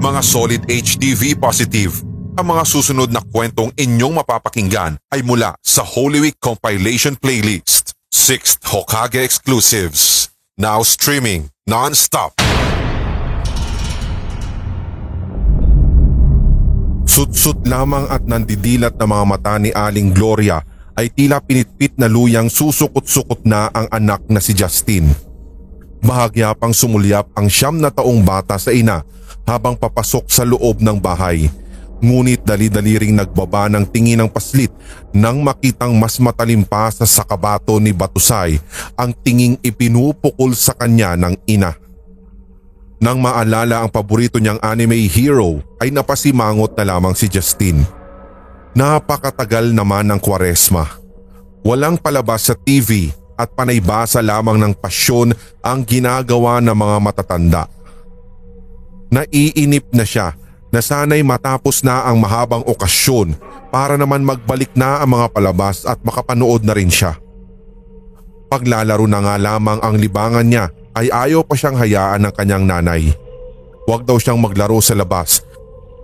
Mga solid HDV positive, ang mga susunod na kwentong inyong mapapakinggan ay mula sa Holy Week compilation playlist, 6th Hokage exclusives, now streaming non-stop. Sutsut lamang at nandidilat na mga mata ni Aling Gloria ay tila pinitpit na luyang susukot-sukot na ang anak na si Justin. Bahagya pang sumulyap ang siyam na taong bata sa ina habang papasok sa loob ng bahay. Ngunit dali-dali ring nagbaba ng tingin ng paslit nang makitang mas matalim pa sa sakabato ni Batusay ang tinging ipinupukol sa kanya ng ina. Nang maalala ang paborito niyang anime hero ay napasimangot na lamang si Justin. Napakatagal naman ng kwaresma. Walang palabas sa TV at panaybasa lamang ng pasyon ang ginagawa ng mga matatanda. Naiinip na siya na sana'y matapos na ang mahabang okasyon para naman magbalik na ang mga palabas at makapanood na rin siya. Paglalaro na nga lamang ang libangan niya ay ayaw pa siyang hayaan ng kanyang nanay. Huwag daw siyang maglaro sa labas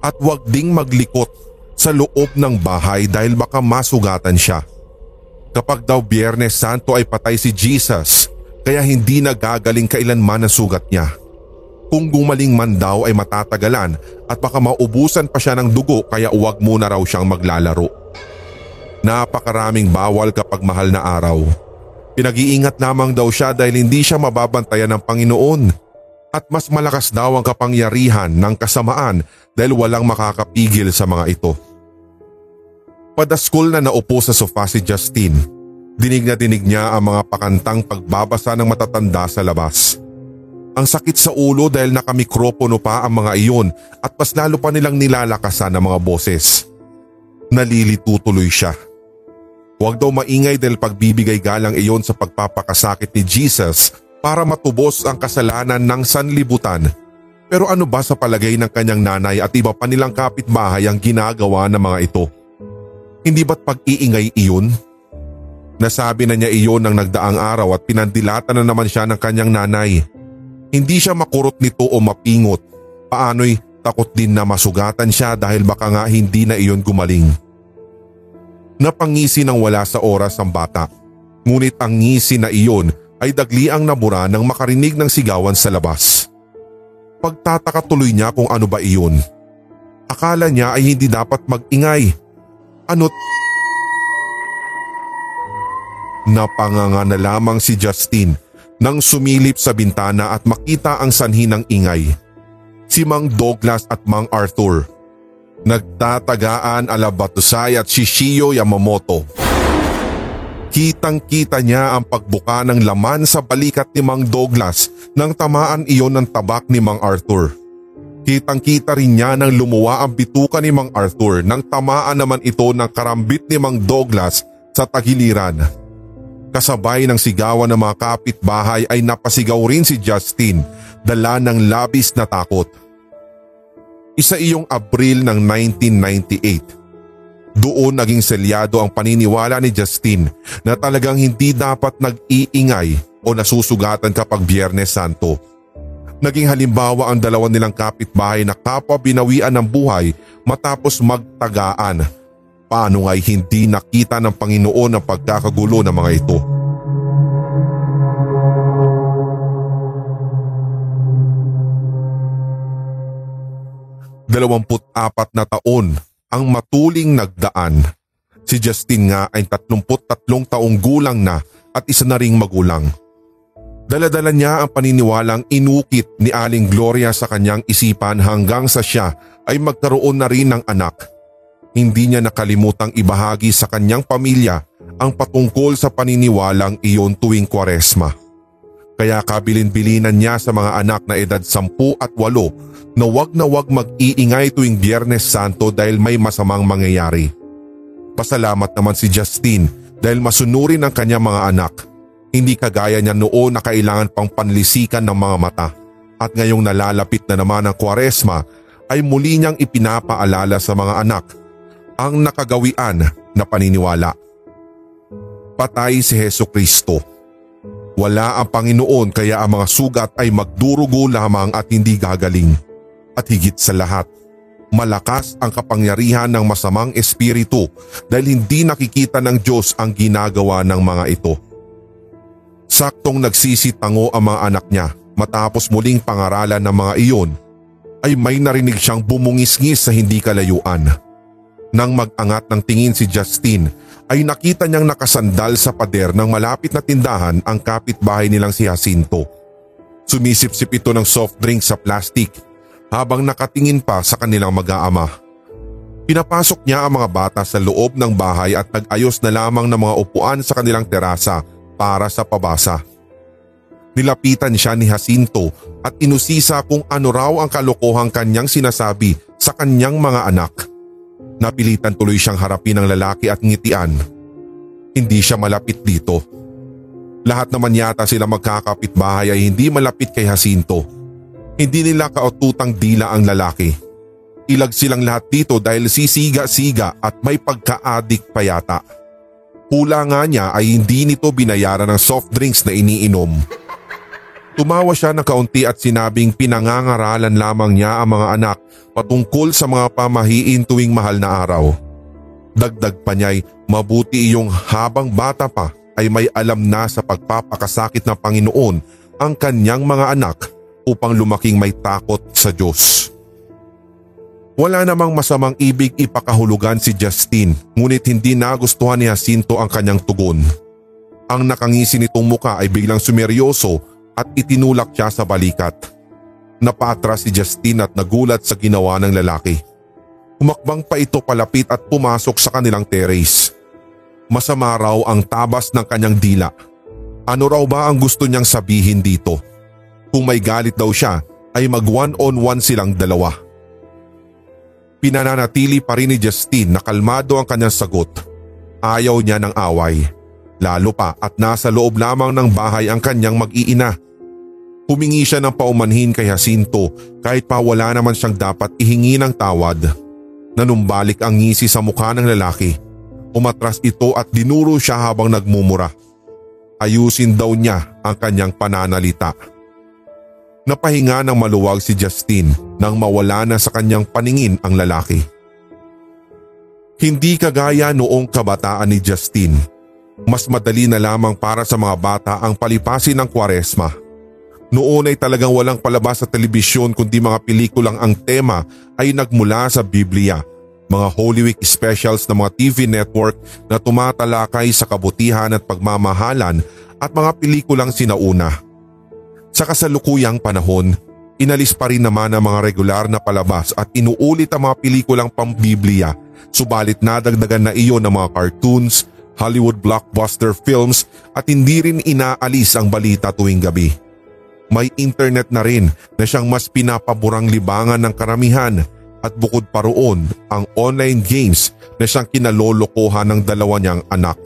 at huwag ding maglikot sa loob ng bahay dahil baka masugatan siya. Kapag daw Biyernes Santo ay patay si Jesus kaya hindi nagagaling kailanman ang sugat niya. Kung gumaling man daw ay matatagalan at baka maubusan pa siya ng dugo kaya uwag muna raw siyang maglalaro. Napakaraming bawal kapag mahal na araw. Pinag-iingat lamang daw siya dahil hindi siya mababantayan ng Panginoon. At mas malakas daw ang kapangyarihan ng kasamaan dahil walang makakapigil sa mga ito. Padaskol na naupo sa sofa si Justin. Dinig na dinig niya ang mga pakantang pagbabasa ng matatanda sa labas. Ang sakit sa ulo dahil nakamikropono pa ang mga iyon at mas lalo pa nilang nilalakasan ang mga boses. Nalilito tuloy siya. Huwag daw maingay dahil pagbibigay galang iyon sa pagpapakasakit ni Jesus para matubos ang kasalanan ng sanlibutan. Pero ano ba sa palagay ng kanyang nanay at iba pa nilang kapitbahay ang ginagawa ng mga ito? Hindi ba't pag-iingay iyon? Nasabi na niya iyon ng nagdaang araw at pinandilatan na naman siya ng kanyang nanay. Hindi siya makurot nito o mapingot. Paano'y takot din na masugatan siya dahil baka nga hindi na iyon gumaling. Napangisi ng wala sa oras ang bata. Ngunit ang ngisi na iyon ay dagli ang nabura nang makarinig ng sigawan sa labas. Pagtataka tuloy niya kung ano ba iyon. Akala niya ay hindi dapat magingay. Ano't Napanganga na lamang si Justin nang sumilip sa bintana at makita ang sanhi ng ingay. Si Mang Douglas at Mang Arthur. Nagtatagaan ala Batusay at Shishio Yamamoto. Kitang kita niya ang pagbuka ng laman sa balikat ni Mang Douglas nang tamaan iyon ng tabak ni Mang Arthur. Kitang kita rin niya nang lumuwa ang bituka ni Mang Arthur nang tamaan naman ito ng karambit ni Mang Douglas sa tagiliran. Kasabay ng sigawan ng mga kapitbahay ay napasigaw rin si Justin dala ng labis na takot. Isa iyong Abril ng 1998. Doon naging selyado ang paniniwala ni Justin na talagang hindi dapat nag-iingay o nasusugatan kapag Biyernes Santo. Naging halimbawa ang dalawa nilang kapitbahay na kapwa binawian ng buhay matapos magtagaan Paano nga'y hindi nakita ng Panginoon ang pagkakagulo ng mga ito? Dalawamput apat na taon ang matuling nagdaan. Si Justin nga ay 33 taong gulang na at isa na ring magulang. Daladala niya ang paniniwalang inukit ni Aling Gloria sa kanyang isipan hanggang sa siya ay magkaroon na rin ng anak hindi niya nakalimutang ibahagi sa kanyang pamilya ang patungkol sa paniniwalang iyon tuwing kwaresma. Kaya kabilin-bilinan niya sa mga anak na edad 10 at 8 na wag na wag mag-iingay tuwing Biyernes Santo dahil may masamang mangyayari. Pasalamat naman si Justin dahil masunurin ang kanyang mga anak. Hindi kagaya niya noon na kailangan pang panlisikan ng mga mata. At ngayong nalalapit na naman ang kwaresma ay muli niyang ipinapaalala sa mga anak ang nakagawian na paniniwala. Patay si Heso Kristo. Wala ang Panginoon kaya ang mga sugat ay magdurugo lamang at hindi gagaling. At higit sa lahat, malakas ang kapangyarihan ng masamang espiritu dahil hindi nakikita ng Diyos ang ginagawa ng mga ito. Saktong nagsisitango ang mga anak niya matapos muling pangaralan ng mga iyon ay may narinig siyang bumungis-ngis sa hindi kalayuan. Nang mag-angat ng tingin si Justin ay nakita niyang nakasandal sa pader ng malapit na tindahan ang kapitbahay nilang si Jacinto. Sumisip-sip ito ng soft drink sa plastic habang nakatingin pa sa kanilang mag-aama. Pinapasok niya ang mga bata sa loob ng bahay at nag-ayos na lamang ng mga upuan sa kanilang terasa para sa pabasa. Nilapitan siya ni Jacinto at inusisa kung ano raw ang kalokohang kanyang sinasabi sa kanyang mga anak. Napilitan tuloy siyang harapin ng lalaki at ngitian. Hindi siya malapit dito. Lahat naman yata sila magkakapitbahay ay hindi malapit kay Jacinto. Hindi nila kaututang dila ang lalaki. Ilag silang lahat dito dahil sisiga-siga at may pagka-addict pa yata. Hula nga niya ay hindi nito binayaran ng soft drinks na iniinom. Tumawa siya na kaunti at sinabing pinangangaralan lamang niya ang mga anak patungkol sa mga pamahiin tuwing mahal na araw. Dagdag pa niya'y mabuti iyong habang bata pa ay may alam na sa pagpapakasakit ng Panginoon ang kanyang mga anak upang lumaking may takot sa Diyos. Wala namang masamang ibig ipakahulugan si Justin ngunit hindi nagustuhan ni Jacinto ang kanyang tugon. Ang nakangisi nitong muka ay biglang sumeryoso at itinulak siya sa balikat. Napatras si Justin at nagulat sa ginawa ng lalaki. Humakbang pa ito palapit at pumasok sa kanilang terrace. Masama raw ang tabas ng kanyang dila. Ano raw ba ang gusto niyang sabihin dito? Kung may galit daw siya ay mag one on one silang dalawa. Pinananatili pa rin ni Justin na kalmado ang kanyang sagot. Ayaw niya ng away. Lalo pa at nasa loob lamang ng bahay ang kanyang mag-iina. Humingi siya ng paumanhin kay Jacinto kahit pa wala naman siyang dapat ihingi ng tawad. Nanumbalik ang ngisi sa mukha ng lalaki. Umatras ito at dinuro siya habang nagmumura. Ayusin daw niya ang kanyang pananalita. Napahinga ng maluwag si Justin nang mawala na sa kanyang paningin ang lalaki. Hindi kagaya noong kabataan ni Justin. Mas madali na lamang para sa mga bata ang palipasin ng kwaresma noon ay talagang walang palabas sa telebisyon kundi mga pelikulang ang tema ay nagmula sa Biblia. Mga Holy Week specials ng mga TV network na tumatalakay sa kabutihan at pagmamahalan at mga pelikulang sinauna. Sa kasalukuyang panahon, inalis pa rin naman ang mga regular na palabas at inuulit ang mga pelikulang pambiblia subalit nadagdagan na iyon ng mga cartoons, Hollywood blockbuster films at hindi rin inaalis ang balita tuwing gabi may internet na rin na siyang mas pinapaborang libangan ng karamihan at bukod pa roon ang online games na siyang kinalolokohan ng dalawa niyang anak.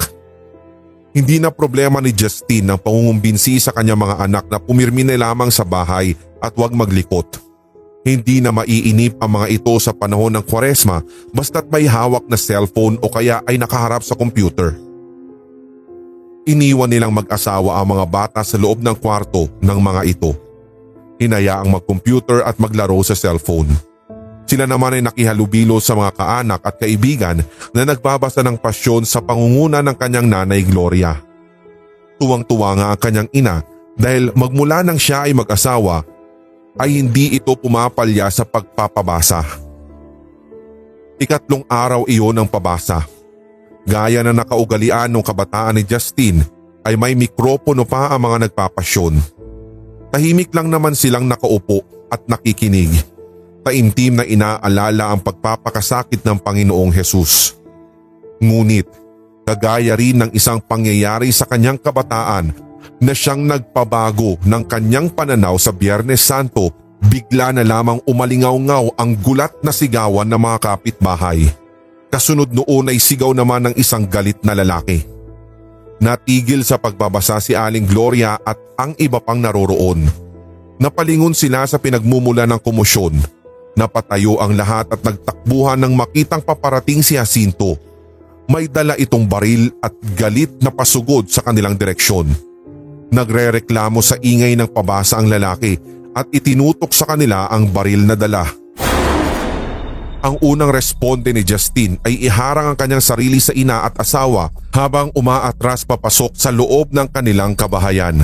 Hindi na problema ni Justine ang pangungumbinsi sa kanyang mga anak na pumirmi na lamang sa bahay at huwag maglikot. Hindi na maiinip ang mga ito sa panahon ng kwaresma basta't may hawak na cellphone o kaya ay nakaharap sa computer. Iniwan nilang mag-asawa ang mga bata sa loob ng kwarto ng mga ito. Hinayaang mag-computer at maglaro sa cellphone. Sila naman ay nakihalubilo sa mga kaanak at kaibigan na nagbabasa ng pasyon sa pangunguna ng kanyang nanay Gloria. Tuwang-tuwa nga ang kanyang ina dahil magmula nang siya ay mag-asawa ay hindi ito pumapalya sa pagpapabasa. Ikatlong araw iyon ang pabasa Gaya na nakaugalian ng kabataan ni Justin ay may mikropono pa ang mga nagpapasyon. Tahimik lang naman silang nakaupo at nakikinig. Taimtim na inaalala ang pagpapakasakit ng Panginoong Hesus. Ngunit, kagaya rin ng isang pangyayari sa kanyang kabataan na siyang nagpabago ng kanyang pananaw sa Biyernes Santo, bigla na lamang umalingaw-ngaw ang gulat na sigawan ng mga kapitbahay. Kasunod noon ay sigaw naman ng isang galit na lalaki. Natigil sa pagbabasa si Aling Gloria at ang iba pang naroroon. Napalingon sila sa pinagmumula ng komosyon Napatayo ang lahat at nagtakbuhan nang makitang paparating si Jacinto. May dala itong baril at galit na pasugod sa kanilang direksyon. Nagrereklamo sa ingay ng pabasa ang lalaki at itinutok sa kanila ang baril na dala. Ang unang responde ni Justin ay iharang ang kanyang sarili sa ina at asawa habang umaatras papasok sa loob ng kanilang kabahayan.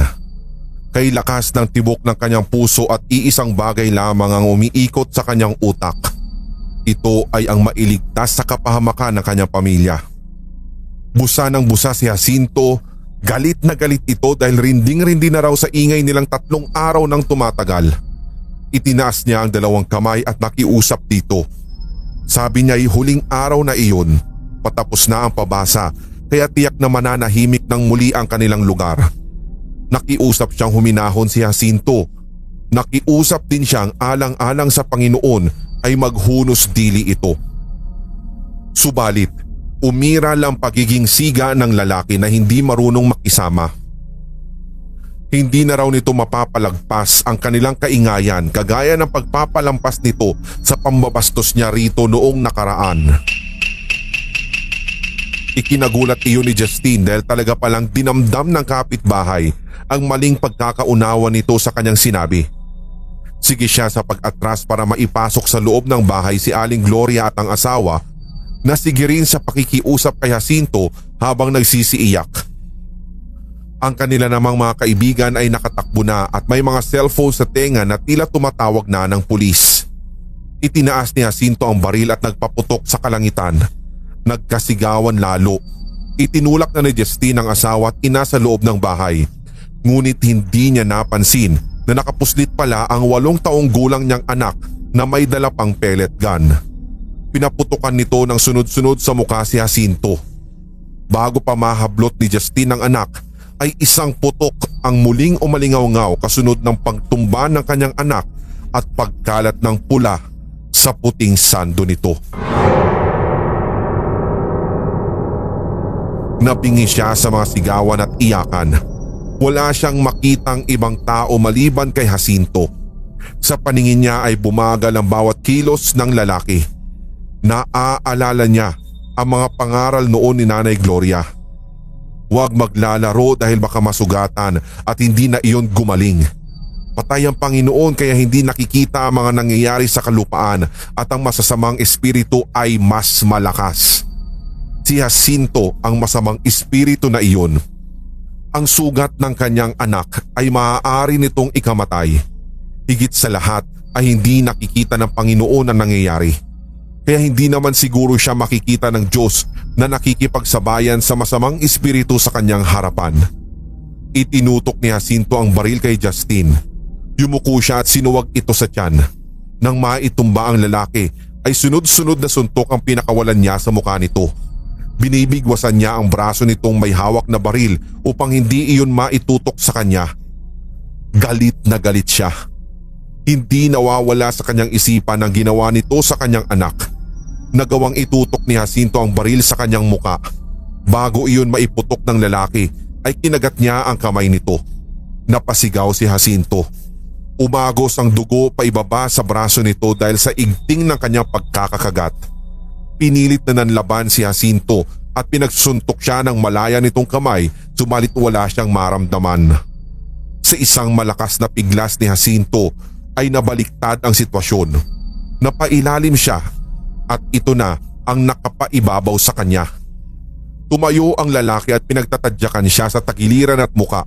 Kay lakas ng tibok ng kanyang puso at iisang bagay lamang ang umiikot sa kanyang utak. Ito ay ang mailigtas sa kapahamakan ng kanyang pamilya. Busa ng busa si Jacinto, galit na galit ito dahil rinding-rindi na raw sa ingay nilang tatlong araw nang tumatagal. Itinaas niya ang dalawang kamay at nakiusap dito. Sabi niya ay huling araw na iyon, patapos na ang pabasa kaya tiyak na mananahimik ng muli ang kanilang lugar. Nakiusap siyang huminahon si Jacinto. Nakiusap din siyang alang-alang sa Panginoon ay maghunos dili ito. Subalit, umira lang pagiging siga ng lalaki na hindi marunong makisama. Hindi na raw nito mapapalagpas ang kanilang kaingayan kagaya ng pagpapalampas nito sa pambabastos niya rito noong nakaraan. Ikinagulat iyon ni Justine dahil talaga palang dinamdam ng kapitbahay ang maling pagkakaunawa nito sa kanyang sinabi. Sige siya sa pag-atras para maipasok sa loob ng bahay si Aling Gloria at ang asawa na sige rin sa pakikiusap kay Jacinto habang nagsisiiyak. Ang kanila namang mga kaibigan ay nakatakbo na at may mga cellphone sa tenga na tila tumatawag na ng pulis. Itinaas ni Jacinto ang baril at nagpaputok sa kalangitan. Nagkasigawan lalo. Itinulak na ni Justine ang asawa at ina sa loob ng bahay. Ngunit hindi niya napansin na nakapuslit pala ang walong taong gulang niyang anak na may dala pang pellet gun. Pinaputukan nito ng sunod-sunod sa mukha si Jacinto. Bago pa mahablot ni Justine ang anak ay isang putok ang muling umalingaw-ngaw kasunod ng pagtumba ng kanyang anak at pagkalat ng pula sa puting sando nito. Napingi siya sa mga sigawan at iyakan. Wala siyang makitang ibang tao maliban kay Jacinto. Sa paningin niya ay bumagal ang bawat kilos ng lalaki. Naaalala niya ang mga pangaral noon ni Nanay Gloria Huwag maglalaro dahil baka masugatan at hindi na iyon gumaling. Patay ang Panginoon kaya hindi nakikita ang mga nangyayari sa kalupaan at ang masasamang espiritu ay mas malakas. Si Jacinto ang masamang espiritu na iyon. Ang sugat ng kanyang anak ay maaari nitong ikamatay. Higit sa lahat ay hindi nakikita ng Panginoon ang nangyayari. Kaya hindi naman siguro siya makikita ng Diyos na nakikipagsabayan sa masamang espiritu sa kanyang harapan. Itinutok ni Jacinto ang baril kay Justin. Yumuko siya at sinuwag ito sa tiyan. Nang maitumba ang lalaki ay sunod-sunod na suntok ang pinakawalan niya sa mukha nito. Binibigwasan niya ang braso nitong may hawak na baril upang hindi iyon maitutok sa kanya. Galit na galit siya. Hindi nawawala sa kanyang isipan ang ginawa nito sa kanyang anak nagawang itutok ni Jacinto ang baril sa kanyang muka. Bago iyon maiputok ng lalaki ay kinagat niya ang kamay nito. Napasigaw si Jacinto. Umagos ang dugo pa ibaba sa braso nito dahil sa igting ng kanyang pagkakakagat. Pinilit na nanlaban si Jacinto at pinagsuntok siya ng malaya nitong kamay sumalit wala siyang maramdaman. Sa isang malakas na piglas ni Jacinto ay nabaliktad ang sitwasyon. Napailalim siya at ito na ang nakapaibabaw sa kanya. Tumayo ang lalaki at pinagtatadyakan siya sa tagiliran at muka.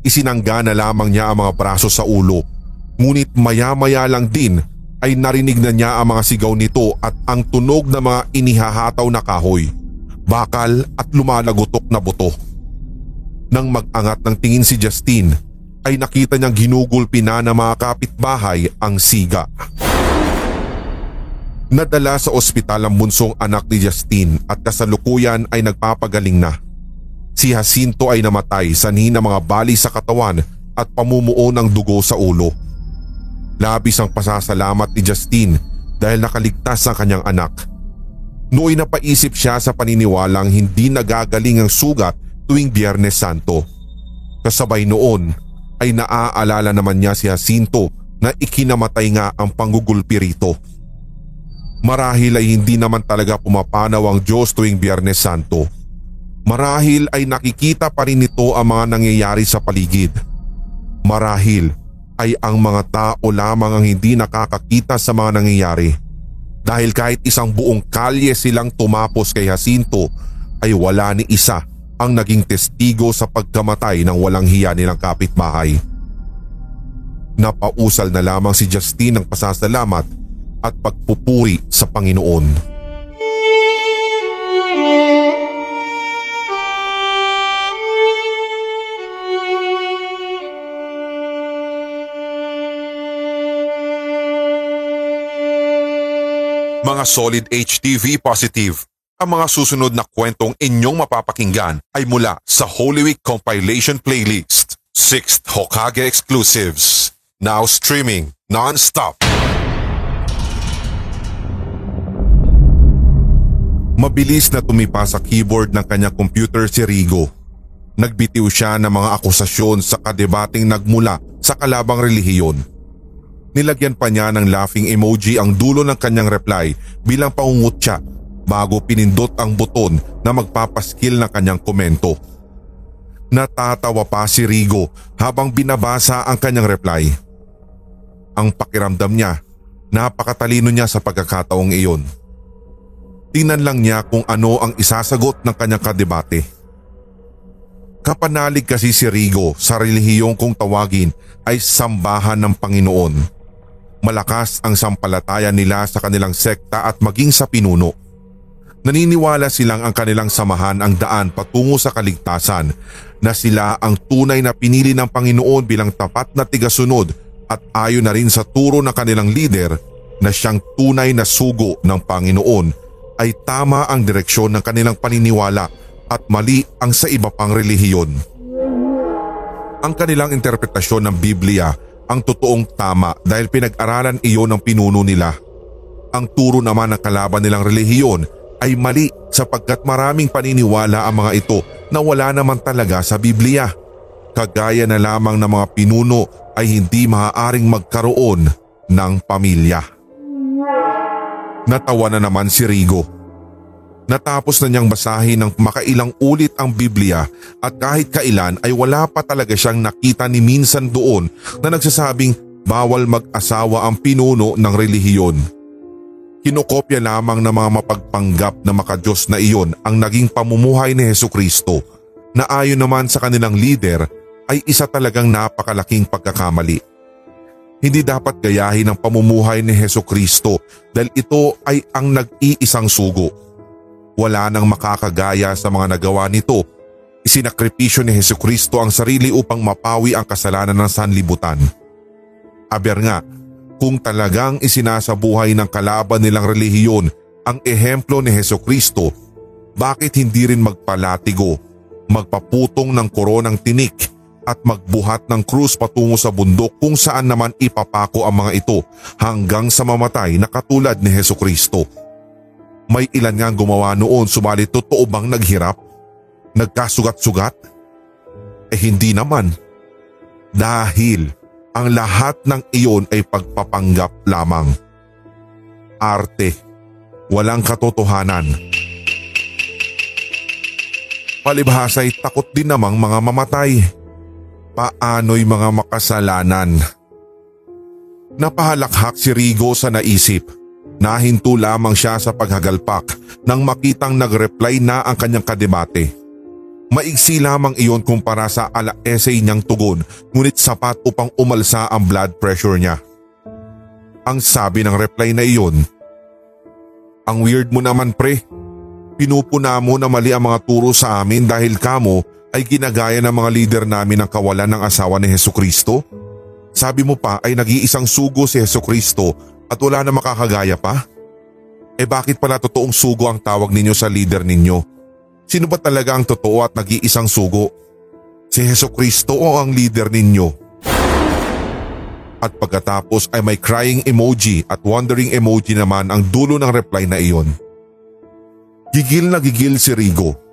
Isinangga na lamang niya ang mga braso sa ulo. Ngunit maya-maya lang din ay narinig na niya ang mga sigaw nito at ang tunog ng mga inihahataw na kahoy, bakal at lumalagotok na buto. Nang mag-angat ng tingin si Justine ay nakita niyang ginugulpi na ng mga kapitbahay ang siga. Nadala sa ospital ang bunsong anak ni Justine at kasalukuyan ay nagpapagaling na. Si Jacinto ay namatay sanhi ng mga bali sa katawan at pamumuo ng dugo sa ulo. Labis ang pasasalamat ni Justine dahil nakaligtas ang kanyang anak. Nooy napaisip siya sa paniniwalang hindi nagagaling ang sugat tuwing Biyernes Santo. Kasabay noon ay naaalala naman niya si Jacinto na ikinamatay nga ang panggugulpi rito. Marahil ay hindi naman talaga pumapanaw ang Diyos tuwing Biyernes Santo. Marahil ay nakikita pa rin nito ang mga nangyayari sa paligid. Marahil ay ang mga tao lamang ang hindi nakakakita sa mga nangyayari. Dahil kahit isang buong kalye silang tumapos kay Jacinto ay wala ni isa ang naging testigo sa pagkamatay ng walang hiya nilang kapitbahay. Napausal na lamang si Justine ng pasasalamat at pagpupuri sa Panginoon. Mga solid HTV positive. Ang mga susunod na kwentong inyong mapapakinggan ay mula sa Holy Week Compilation Playlist, 6th Hokage Exclusives. Now streaming non-stop. Mabilis na tumipa sa keyboard ng kanyang computer si Rigo. Nagbitiw siya ng mga akusasyon sa kadebating nagmula sa kalabang relihiyon. Nilagyan pa niya ng laughing emoji ang dulo ng kanyang reply bilang pangungutya bago pinindot ang buton na magpapaskil ng kanyang komento. Natatawa pa si Rigo habang binabasa ang kanyang reply. Ang pakiramdam niya, napakatalino niya sa pagkakataong iyon. Tingnan lang niya kung ano ang isasagot ng kanyang kadebate. Kapanalig kasi si Rigo sa relihiyong kung tawagin ay sambahan ng Panginoon. Malakas ang sampalataya nila sa kanilang sekta at maging sa pinuno. Naniniwala silang ang kanilang samahan ang daan patungo sa kaligtasan na sila ang tunay na pinili ng Panginoon bilang tapat na tigasunod at ayon na rin sa turo ng kanilang leader na siyang tunay na sugo ng Panginoon ay tama ang direksyon ng kanilang paniniwala at mali ang sa iba pang relihiyon. Ang kanilang interpretasyon ng Biblia ang totoong tama dahil pinag-aralan iyon ng pinuno nila. Ang turo naman ng kalaban nilang relihiyon ay mali sapagkat maraming paniniwala ang mga ito na wala naman talaga sa Biblia. Kagaya na lamang ng mga pinuno ay hindi maaaring magkaroon ng pamilya. Natawa na naman si Rigo. Natapos na niyang basahin ng makailang ulit ang Biblia at kahit kailan ay wala pa talaga siyang nakita ni minsan doon na nagsasabing bawal mag-asawa ang pinuno ng relihiyon. Kinokopya lamang ng mga mapagpanggap na makajos na iyon ang naging pamumuhay ni Heso Kristo na ayon naman sa kanilang leader ay isa talagang napakalaking pagkakamali. Hindi dapat gayahin ang pamumuhay ni Heso Kristo dahil ito ay ang nag-iisang sugo. Wala nang makakagaya sa mga nagawa nito. Isinakripisyo ni Heso Kristo ang sarili upang mapawi ang kasalanan ng sanlibutan. Aber nga, kung talagang isinasabuhay ng kalaban nilang relihiyon ang ehemplo ni Heso Kristo, bakit hindi rin magpalatigo, magpaputong ng koronang tinik at magbuhat ng krus patungo sa bundok kung saan naman ipapako ang mga ito hanggang sa mamatay na katulad ni Heso Kristo. May ilan nga gumawa noon subalit totoo bang naghirap? Nagkasugat-sugat? Eh hindi naman. Dahil ang lahat ng iyon ay pagpapanggap lamang. Arte, walang katotohanan. Palibhasa'y takot din namang mga mamatay paano'y mga makasalanan. Napahalakhak si Rigo sa naisip. Nahinto lamang siya sa paghagalpak nang makitang nag-reply na ang kanyang kadebate. Maigsi lamang iyon kumpara sa ala-essay niyang tugon ngunit sapat upang umalsa ang blood pressure niya. Ang sabi ng reply na iyon, Ang weird mo naman pre, pinupuna mo na mali ang mga turo sa amin dahil kamo ay ginagaya ng mga lider namin ang kawalan ng asawa ni Heso Kristo? Sabi mo pa ay nag-iisang sugo si Heso Kristo at wala na makakagaya pa? Eh bakit pala totoong sugo ang tawag ninyo sa leader ninyo? Sino ba talaga ang totoo at nag-iisang sugo? Si Heso Kristo o ang leader ninyo? At pagkatapos ay may crying emoji at wondering emoji naman ang dulo ng reply na iyon. Gigil na gigil si Rigo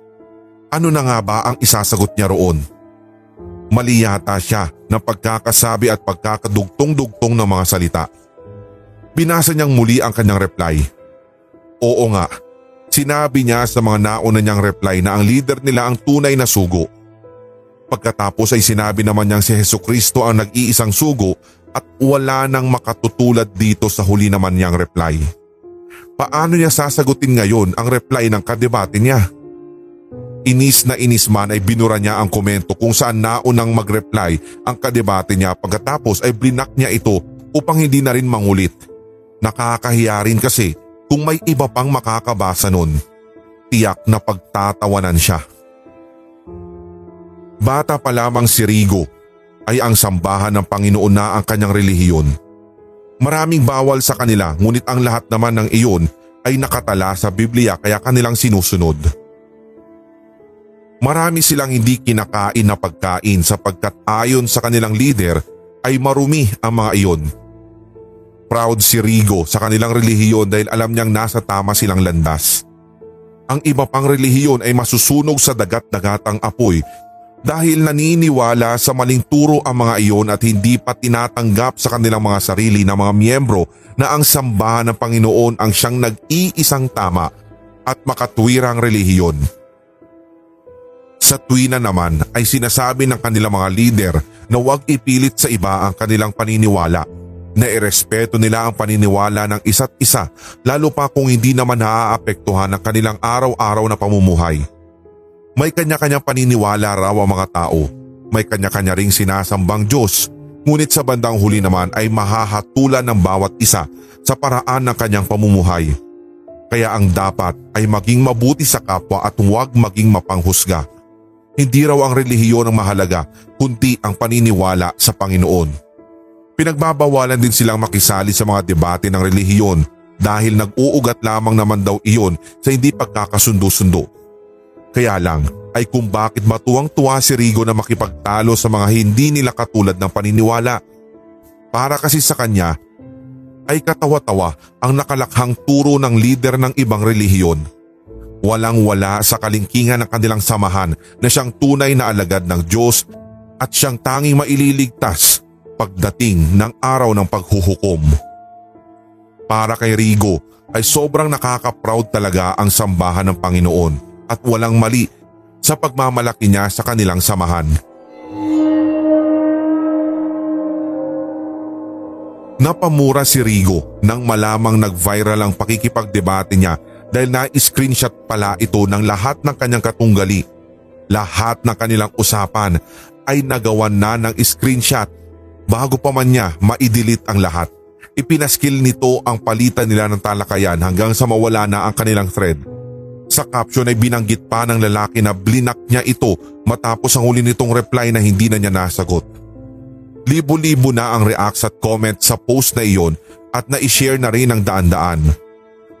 ano na nga ba ang isasagot niya roon? Mali yata siya ng pagkakasabi at pagkakadugtong-dugtong ng mga salita. Binasa niyang muli ang kanyang reply. oo nga. Sinabi niya sa mga nauna niyang reply na ang leader nila ang tunay na sugo. Pagkatapos ay sinabi naman niyang si Heso Kristo ang nag-iisang sugo at wala nang makatutulad dito sa huli naman niyang reply. Paano niya sasagutin ngayon ang reply ng kadebate niya? Inis na inis man ay binura niya ang komento kung saan naunang mag-reply ang kadebate niya pagkatapos ay blinak niya ito upang hindi na rin mangulit. Nakakahiya rin kasi kung may iba pang makakabasa nun. Tiyak na pagtatawanan siya. Bata pa lamang si Rigo ay ang sambahan ng Panginoon na ang kanyang relihiyon. Maraming bawal sa kanila ngunit ang lahat naman ng iyon ay nakatala sa Biblia kaya kanilang sinusunod. Marami silang hindi kinakain na pagkain sapagkat ayon sa kanilang leader ay marumi ang mga iyon. Proud si Rigo sa kanilang relihiyon dahil alam niyang nasa tama silang landas. Ang iba pang relihiyon ay masusunog sa dagat-dagatang apoy dahil naniniwala sa maling turo ang mga iyon at hindi pa tinatanggap sa kanilang mga sarili na mga miyembro na ang sambahan ng Panginoon ang siyang nag-iisang tama at makatwirang relihiyon. Sa tuwina naman ay sinasabi ng kanilang mga leader na huwag ipilit sa iba ang kanilang paniniwala na irespeto nila ang paniniwala ng isa't isa lalo pa kung hindi naman naaapektuhan ang kanilang araw-araw na pamumuhay. May kanya-kanyang paniniwala raw ang mga tao. May kanya-kanya ring sinasambang Diyos. Ngunit sa bandang huli naman ay mahahatulan ng bawat isa sa paraan ng kanyang pamumuhay. Kaya ang dapat ay maging mabuti sa kapwa at huwag maging mapanghusga. Hindi raw ang relihiyon ang mahalaga kundi ang paniniwala sa Panginoon. Pinagbabawalan din silang makisali sa mga debate ng relihiyon dahil nag-uugat lamang naman daw iyon sa hindi pagkakasundo-sundo. Kaya lang ay kung bakit matuwang-tuwa si Rigo na makipagtalo sa mga hindi nila katulad ng paniniwala. Para kasi sa kanya ay katawa-tawa ang nakalakhang turo ng lider ng ibang relihiyon. Walang wala sa kalingkingan ng kanilang samahan na siyang tunay na alagad ng Diyos at siyang tanging maililigtas pagdating ng araw ng paghuhukom. Para kay Rigo ay sobrang nakaka-proud talaga ang sambahan ng Panginoon at walang mali sa pagmamalaki niya sa kanilang samahan. Napamura si Rigo nang malamang nag-viral ang pakikipagdebate niya dahil na-screenshot pala ito ng lahat ng kanyang katunggali. Lahat ng kanilang usapan ay nagawan na ng screenshot bago pa man niya ma-delete ang lahat. Ipinaskil nito ang palitan nila ng talakayan hanggang sa mawala na ang kanilang thread. Sa caption ay binanggit pa ng lalaki na blinak niya ito matapos ang huli nitong reply na hindi na niya nasagot. Libo-libo na ang reacts at comment sa post na iyon at na-share na rin ng daan-daan.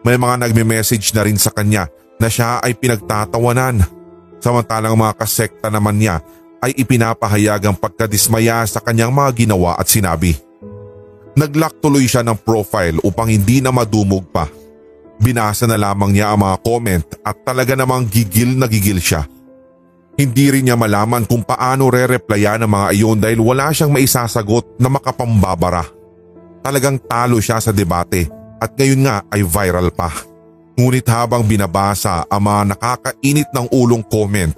May mga nagme-message na rin sa kanya na siya ay pinagtatawanan. Samantalang mga kasekta naman niya ay ipinapahayag ang pagkadismaya sa kanyang mga ginawa at sinabi. Naglock tuloy siya ng profile upang hindi na madumog pa. Binasa na lamang niya ang mga comment at talaga namang gigil na gigil siya. Hindi rin niya malaman kung paano re-replyan ang mga iyon dahil wala siyang maisasagot na makapambabara. Talagang talo siya sa debate at ngayon nga ay viral pa. Ngunit habang binabasa ang mga nakakainit ng ulong comment,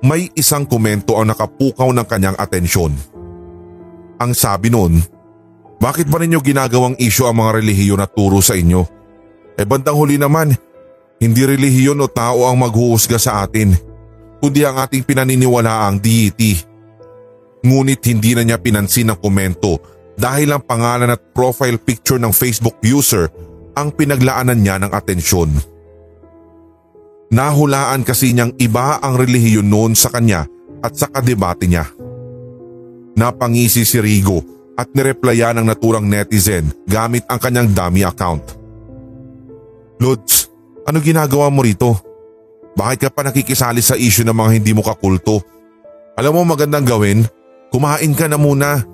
may isang komento ang nakapukaw ng kanyang atensyon. Ang sabi nun, bakit ba ninyo ginagawang isyo ang mga relihiyon na turo sa inyo? E bandang huli naman, hindi relihiyon o tao ang maghuhusga sa atin, kundi ang ating pinaniniwalaang deity. Ngunit hindi na niya pinansin ang komento dahil ang pangalan at profile picture ng Facebook user ang pinaglaanan niya ng atensyon. Nahulaan kasi niyang iba ang relihiyon noon sa kanya at sa kadebate niya. Napangisi si Rigo at nireplyan ng naturang netizen gamit ang kanyang dummy account. Lods, ano ginagawa mo rito? Bakit ka pa nakikisali sa issue ng mga hindi mo kakulto? Alam mo magandang gawin? Kumain ka na muna.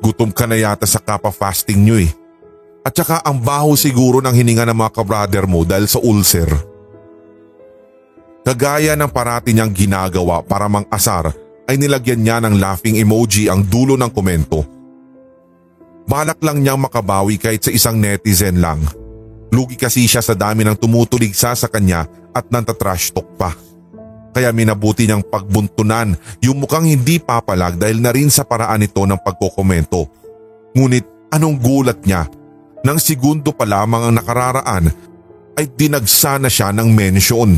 Gutom ka na yata sa kapa fasting nyo eh. At saka ang baho siguro ng hininga ng mga kabrader mo dahil sa ulcer. Kagaya ng parati niyang ginagawa para mang asar ay nilagyan niya ng laughing emoji ang dulo ng komento. Balak lang niyang makabawi kahit sa isang netizen lang Lugi kasi siya sa dami ng tumutuligsa sa kanya at nantatrash talk pa. Kaya minabuti niyang pagbuntunan yung mukhang hindi papalag dahil na rin sa paraan nito ng pagkokomento. Ngunit anong gulat niya nang segundo pa lamang ang nakararaan ay dinagsa na siya ng mention.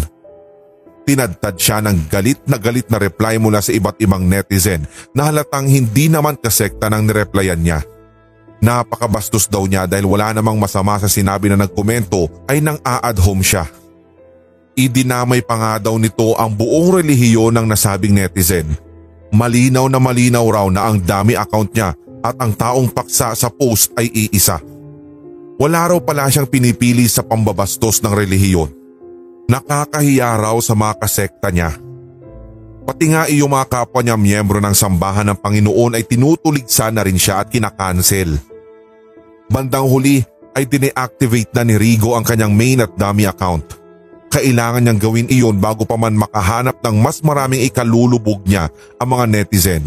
Tinadtad siya ng galit na galit na reply mula sa iba't ibang netizen na halatang hindi naman kasekta ng nireplyan niya. Napakabastos daw niya dahil wala namang masama sa sinabi na nagkomento ay nang aad home siya. Idinamay pa nga daw nito ang buong relihiyon ng nasabing netizen. Malinaw na malinaw raw na ang dami account niya at ang taong paksa sa post ay iisa. Wala raw pala siyang pinipili sa pambabastos ng relihiyon. Nakakahiya raw sa mga kasekta niya. Pati nga iyong mga kapwa niya miyembro ng sambahan ng Panginoon ay tinutuligsa na rin siya at kinakancel. Bandang huli ay dineactivate na ni Rigo ang kanyang main at dummy account kailangan niyang gawin iyon bago pa man makahanap ng mas maraming ikalulubog niya ang mga netizen.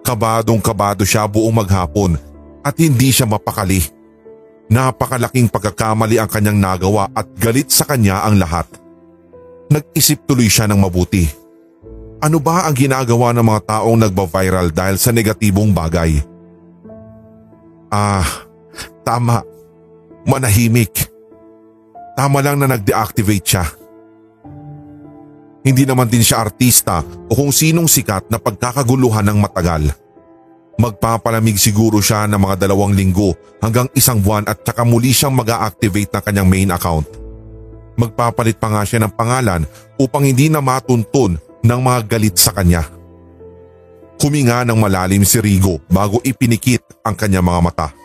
Kabadong kabado siya buong maghapon at hindi siya mapakali. Napakalaking pagkakamali ang kanyang nagawa at galit sa kanya ang lahat. Nag-isip tuloy siya ng mabuti. Ano ba ang ginagawa ng mga taong nagba-viral dahil sa negatibong bagay? Ah, tama. Manahimik. Tama lang na nag-deactivate siya. Hindi naman din siya artista o kung sinong sikat na pagkakaguluhan ng matagal. Magpapalamig siguro siya ng mga dalawang linggo hanggang isang buwan at saka muli siyang mag-activate ng kanyang main account. Magpapalit pa nga siya ng pangalan upang hindi na matuntun ng mga galit sa kanya. Huminga ng malalim si Rigo bago ipinikit ang kanyang mga mata.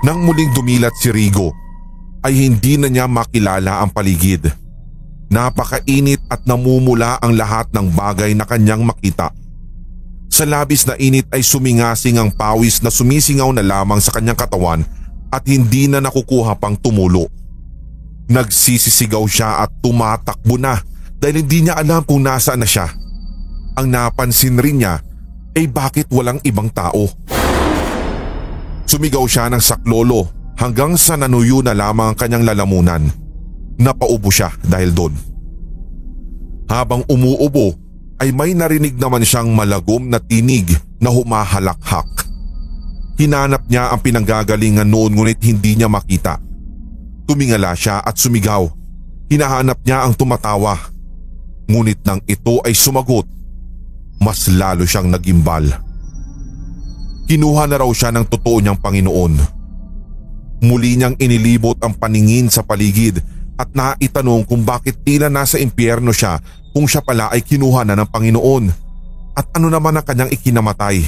Nang muling dumilat si Rigo ay hindi na niya makilala ang paligid. Napakainit at namumula ang lahat ng bagay na kanyang makita. Sa labis na init ay sumingasing ang pawis na sumisingaw na lamang sa kanyang katawan at hindi na nakukuha pang tumulo. Nagsisisigaw siya at tumatakbo na dahil hindi niya alam kung nasaan na siya. Ang napansin rin niya ay bakit walang ibang tao. Sumigaw siya ng saklolo hanggang sa nanuyo na lamang ang kanyang lalamunan. Napaubo siya dahil doon. Habang umuubo ay may narinig naman siyang malagom na tinig na humahalakhak. Hinanap niya ang pinanggagalingan noon ngunit hindi niya makita. Tumingala siya at sumigaw. Hinahanap niya ang tumatawa. Ngunit nang ito ay sumagot, mas lalo siyang nagimbal. Kinuha na raw siya ng totoo niyang Panginoon. Muli niyang inilibot ang paningin sa paligid at naitanong kung bakit tila nasa impyerno siya kung siya pala ay kinuha na ng Panginoon at ano naman ang kanyang ikinamatay.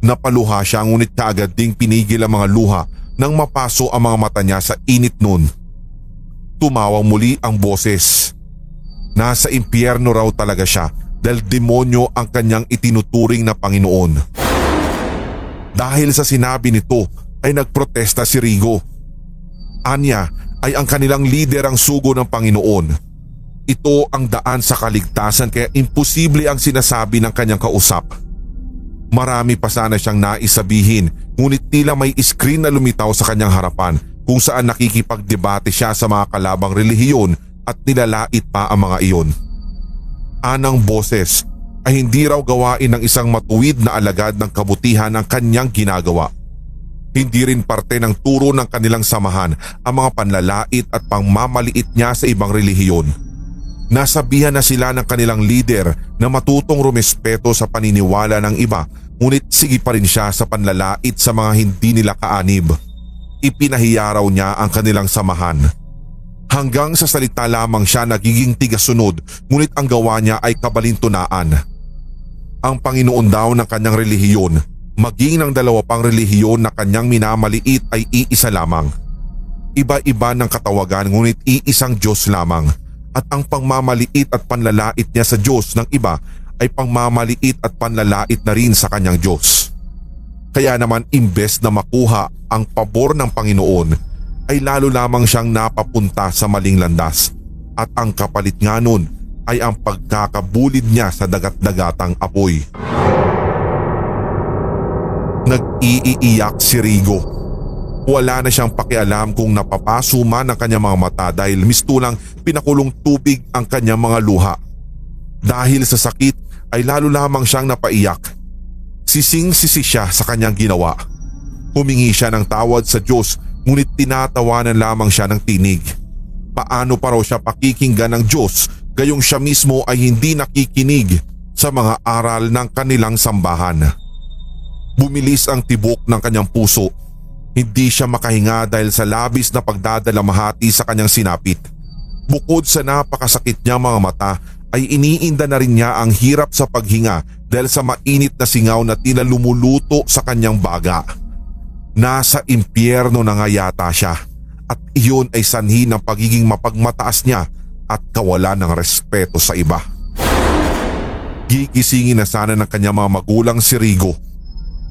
Napaluha siya ngunit kaagad ding pinigil ang mga luha nang mapaso ang mga mata niya sa init nun. Tumawa muli ang boses. Nasa impyerno raw talaga siya dahil demonyo ang kanyang itinuturing na Panginoon. Dahil sa sinabi nito ay nagprotesta si Rigo. Anya ay ang kanilang lider ang sugo ng Panginoon. Ito ang daan sa kaligtasan kaya imposible ang sinasabi ng kanyang kausap. Marami pa sana siyang naisabihin ngunit tila may screen na lumitaw sa kanyang harapan kung saan nakikipagdebate siya sa mga kalabang relihiyon at nilalait pa ang mga iyon. Anang boses ay hindi raw gawain ng isang matuwid na alagad ng kabutihan ang kanyang ginagawa. Hindi rin parte ng turo ng kanilang samahan ang mga panlalait at pangmamaliit niya sa ibang relihiyon. Nasabihan na sila ng kanilang leader na matutong rumespeto sa paniniwala ng iba ngunit sige pa rin siya sa panlalait sa mga hindi nila kaanib. Ipinahiya raw niya ang kanilang samahan. Hanggang sa salita lamang siya nagiging tigasunod ngunit ang gawa niya ay kabalintunaan ang Panginoon daw ng kanyang relihiyon maging ng dalawa pang relihiyon na kanyang minamaliit ay iisa lamang. Iba-iba ng katawagan ngunit iisang Diyos lamang at ang pangmamaliit at panlalait niya sa Diyos ng iba ay pangmamaliit at panlalait na rin sa kanyang Diyos. Kaya naman imbes na makuha ang pabor ng Panginoon ay lalo lamang siyang napapunta sa maling landas at ang kapalit nga nun ay ang pagkakabulid niya sa dagat-dagatang apoy. Nag-iiyak si Rigo. Wala na siyang pakialam kung napapaso man ang kanyang mga mata dahil mistulang pinakulong tubig ang kanyang mga luha. Dahil sa sakit ay lalo lamang siyang napaiyak. Sising-sisi siya sa kanyang ginawa. Humingi siya ng tawad sa Diyos ngunit tinatawanan lamang siya ng tinig. Paano pa raw siya pakikinggan ng Diyos gayong siya mismo ay hindi nakikinig sa mga aral ng kanilang sambahan. Bumilis ang tibok ng kanyang puso. Hindi siya makahinga dahil sa labis na pagdadalamahati sa kanyang sinapit. Bukod sa napakasakit niya mga mata ay iniinda na rin niya ang hirap sa paghinga dahil sa mainit na singaw na tila lumuluto sa kanyang baga. Nasa impyerno na nga yata siya at iyon ay sanhi ng pagiging mapagmataas niya at kawalan ng respeto sa iba. Gigisingin na sana ng kanyang mga magulang si Rigo.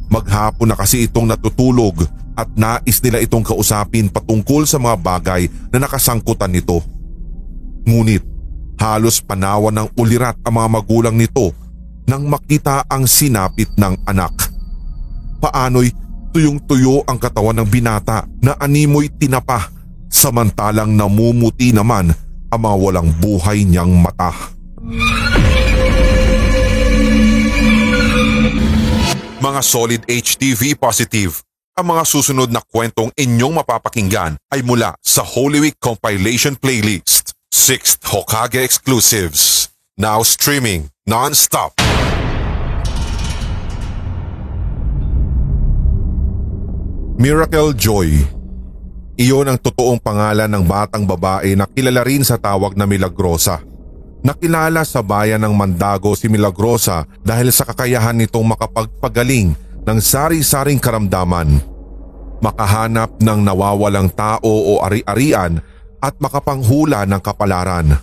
Maghapon na kasi itong natutulog at nais nila itong kausapin patungkol sa mga bagay na nakasangkutan nito. Ngunit halos panawan ng ulirat ang mga magulang nito nang makita ang sinapit ng anak. Paano'y tuyong-tuyo ang katawan ng binata na animoy tinapa samantalang namumuti naman ang mga walang buhay niyang mata. Mga solid HTV positive, ang mga susunod na kwentong inyong mapapakinggan ay mula sa Holy Week Compilation Playlist, 6th Hokage Exclusives. Now streaming non-stop. Miracle Joy Iyon ang totoong pangalan ng batang babae na kilala rin sa tawag na Milagrosa. Nakilala sa bayan ng Mandago si Milagrosa dahil sa kakayahan nitong makapagpagaling ng sari-saring karamdaman. Makahanap ng nawawalang tao o ari-arian at makapanghula ng kapalaran.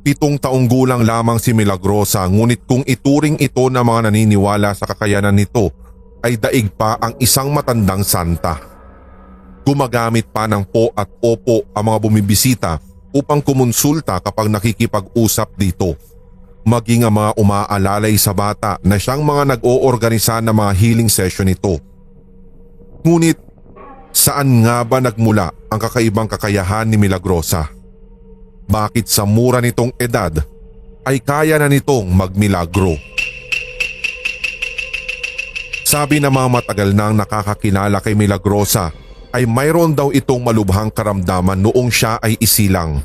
Pitong taong gulang lamang si Milagrosa ngunit kung ituring ito ng mga naniniwala sa kakayanan nito ay daig pa ang isang matandang santa. Gumagamit pa ng po at opo ang mga bumibisita upang kumonsulta kapag nakikipag-usap dito. Maging ang mga umaalalay sa bata na siyang mga nag-oorganisa ng mga healing session nito. Ngunit saan nga ba nagmula ang kakaibang kakayahan ni Milagrosa? Bakit sa mura nitong edad ay kaya na nitong magmilagro? Sabi ng mga matagal nang nakakakilala kay Milagrosa ay mayroon daw itong malubhang karamdaman noong siya ay isilang.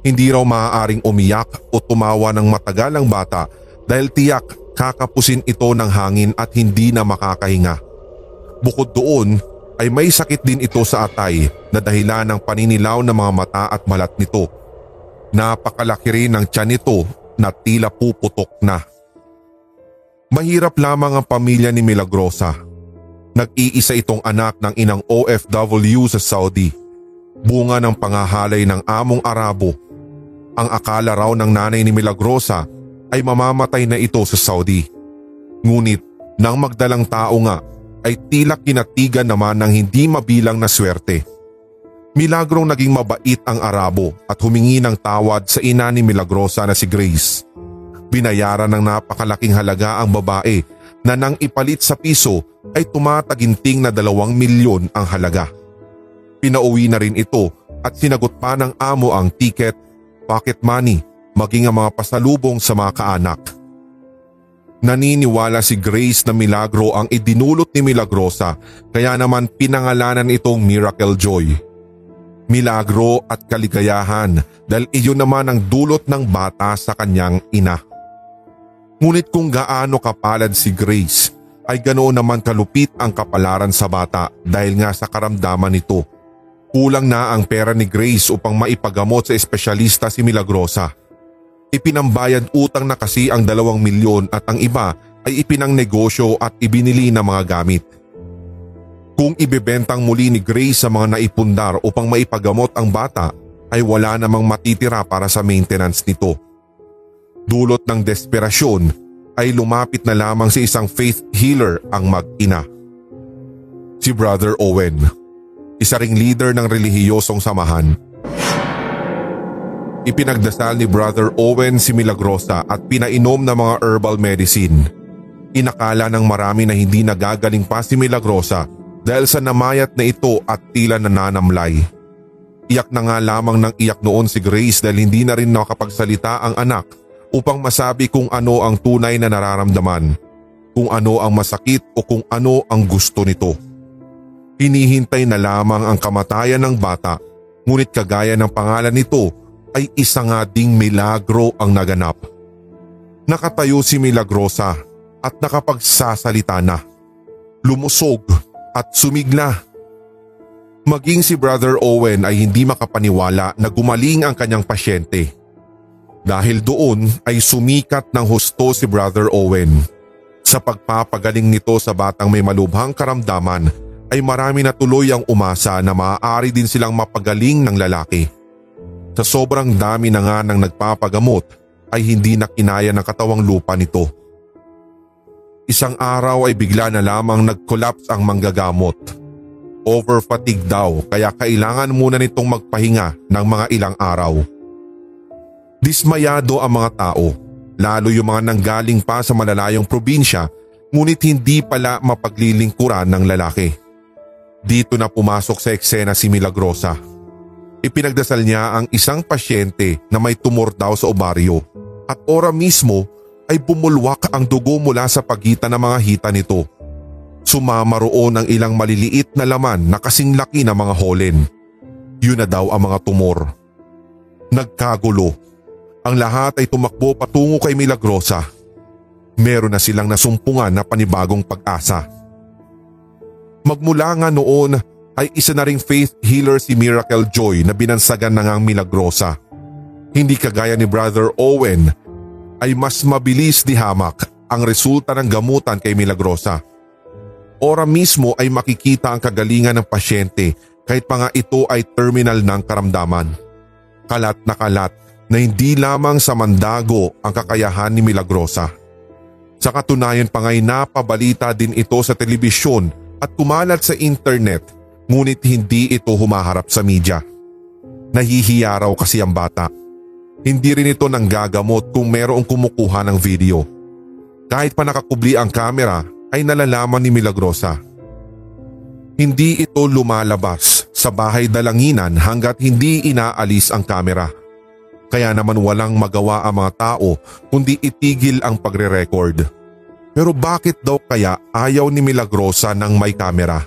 Hindi raw maaaring umiyak o tumawa ng matagalang bata dahil tiyak kakapusin ito ng hangin at hindi na makakahinga. Bukod doon ay may sakit din ito sa atay na dahilan ng paninilaw ng mga mata at malat nito. Napakalaki rin ng tiyan nito na tila puputok na. Mahirap lamang ang pamilya ni Milagrosa Nag-iisa itong anak ng inang OFW sa Saudi. Bunga ng pangahalay ng among Arabo. Ang akala raw ng nanay ni Milagrosa ay mamamatay na ito sa Saudi. Ngunit nang magdalang tao nga ay tila kinatigan naman ng hindi mabilang na swerte. Milagrong naging mabait ang Arabo at humingi ng tawad sa ina ni Milagrosa na si Grace. Binayaran ng napakalaking halaga ang babae na nang ipalit sa piso ay tumataginting na dalawang milyon ang halaga. Pinauwi na rin ito at sinagot pa ng amo ang ticket, pocket money, maging ang mga pasalubong sa mga kaanak. Naniniwala si Grace na milagro ang idinulot ni Milagrosa kaya naman pinangalanan itong Miracle Joy. Milagro at kaligayahan dahil iyon naman ang dulot ng bata sa kanyang ina. Ngunit kung gaano kapalad si Grace ay ganoon naman kalupit ang kapalaran sa bata dahil nga sa karamdaman nito. Kulang na ang pera ni Grace upang maipagamot sa espesyalista si Milagrosa. Ipinambayad utang na kasi ang dalawang milyon at ang iba ay ipinang negosyo at ibinili na mga gamit. Kung ibebentang muli ni Grace sa mga naipundar upang maipagamot ang bata ay wala namang matitira para sa maintenance nito. Dulot ng desperasyon ay lumapit na lamang si isang faith healer ang mag-ina. Si Brother Owen, isa ring leader ng relihiyosong samahan. Ipinagdasal ni Brother Owen si Milagrosa at pinainom ng mga herbal medicine. Inakala ng marami na hindi nagagaling pa si Milagrosa dahil sa namayat na ito at tila nananamlay. Iyak na nga lamang ng iyak noon si Grace dahil hindi na rin nakapagsalita ang anak upang masabi kung ano ang tunay na nararamdaman, kung ano ang masakit o kung ano ang gusto nito. Hinihintay na lamang ang kamatayan ng bata ngunit kagaya ng pangalan nito ay isa nga ding milagro ang naganap. Nakatayo si Milagrosa at nakapagsasalita na. Lumusog at sumigla Maging si Brother Owen ay hindi makapaniwala na gumaling ang kanyang pasyente. Dahil doon ay sumikat ng husto si Brother Owen. Sa pagpapagaling nito sa batang may malubhang karamdaman ay marami na tuloy ang umasa na maaari din silang mapagaling ng lalaki. Sa sobrang dami na nga ng nagpapagamot ay hindi na kinaya ng katawang lupa nito. Isang araw ay bigla na lamang nag-collapse ang manggagamot Overfatigue daw kaya kailangan muna nitong magpahinga ng mga ilang araw. Dismayado ang mga tao, lalo yung mga nanggaling pa sa malalayong probinsya ngunit hindi pala mapaglilingkuran ng lalaki. Dito na pumasok sa eksena si Milagrosa. Ipinagdasal niya ang isang pasyente na may tumor daw sa obaryo at ora mismo ay bumulwak ang dugo mula sa pagitan ng mga hita nito Sumama roon ang ilang maliliit na laman na kasing laki ng mga holen. Yun na daw ang mga tumor. Nagkagulo. Ang lahat ay tumakbo patungo kay Milagrosa. Meron na silang nasumpungan na panibagong pag-asa. Magmula nga noon ay isa na ring faith healer si Miracle Joy na binansagan na ngang Milagrosa. Hindi kagaya ni Brother Owen ay mas mabilis di hamak ang resulta ng gamutan kay Milagrosa ora mismo ay makikita ang kagalingan ng pasyente kahit pa nga ito ay terminal ng karamdaman. Kalat na kalat na hindi lamang sa mandago ang kakayahan ni Milagrosa. Sa katunayan pa nga'y napabalita din ito sa telebisyon at kumalat sa internet ngunit hindi ito humaharap sa media. Nahihiya raw kasi ang bata. Hindi rin ito nanggagamot kung merong kumukuha ng video. Kahit pa nakakubli ang kamera ay nalalaman ni Milagrosa. Hindi ito lumalabas sa bahay dalanginan hanggat hindi inaalis ang kamera. Kaya naman walang magawa ang mga tao kundi itigil ang pagre-record. Pero bakit daw kaya ayaw ni Milagrosa ng may kamera?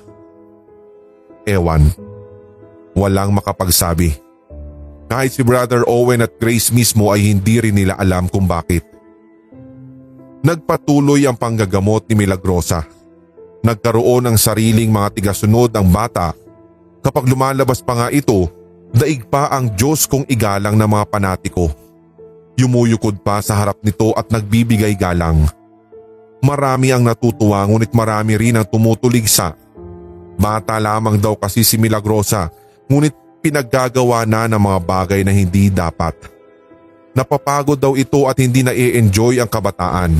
Ewan. Walang makapagsabi. Kahit si Brother Owen at Grace mismo ay hindi rin nila alam kung bakit. Nagpatuloy ang panggagamot ni Milagrosa. Nagkaroon ng sariling mga tigasunod ang bata. Kapag lumalabas pa nga ito, daig pa ang Diyos kong igalang ng mga panatiko. Yumuyukod pa sa harap nito at nagbibigay galang. Marami ang natutuwa ngunit marami rin ang tumutuligsa. Bata lamang daw kasi si Milagrosa ngunit pinaggagawa na ng mga bagay na hindi dapat. Napapagod daw ito at hindi na i-enjoy ang kabataan.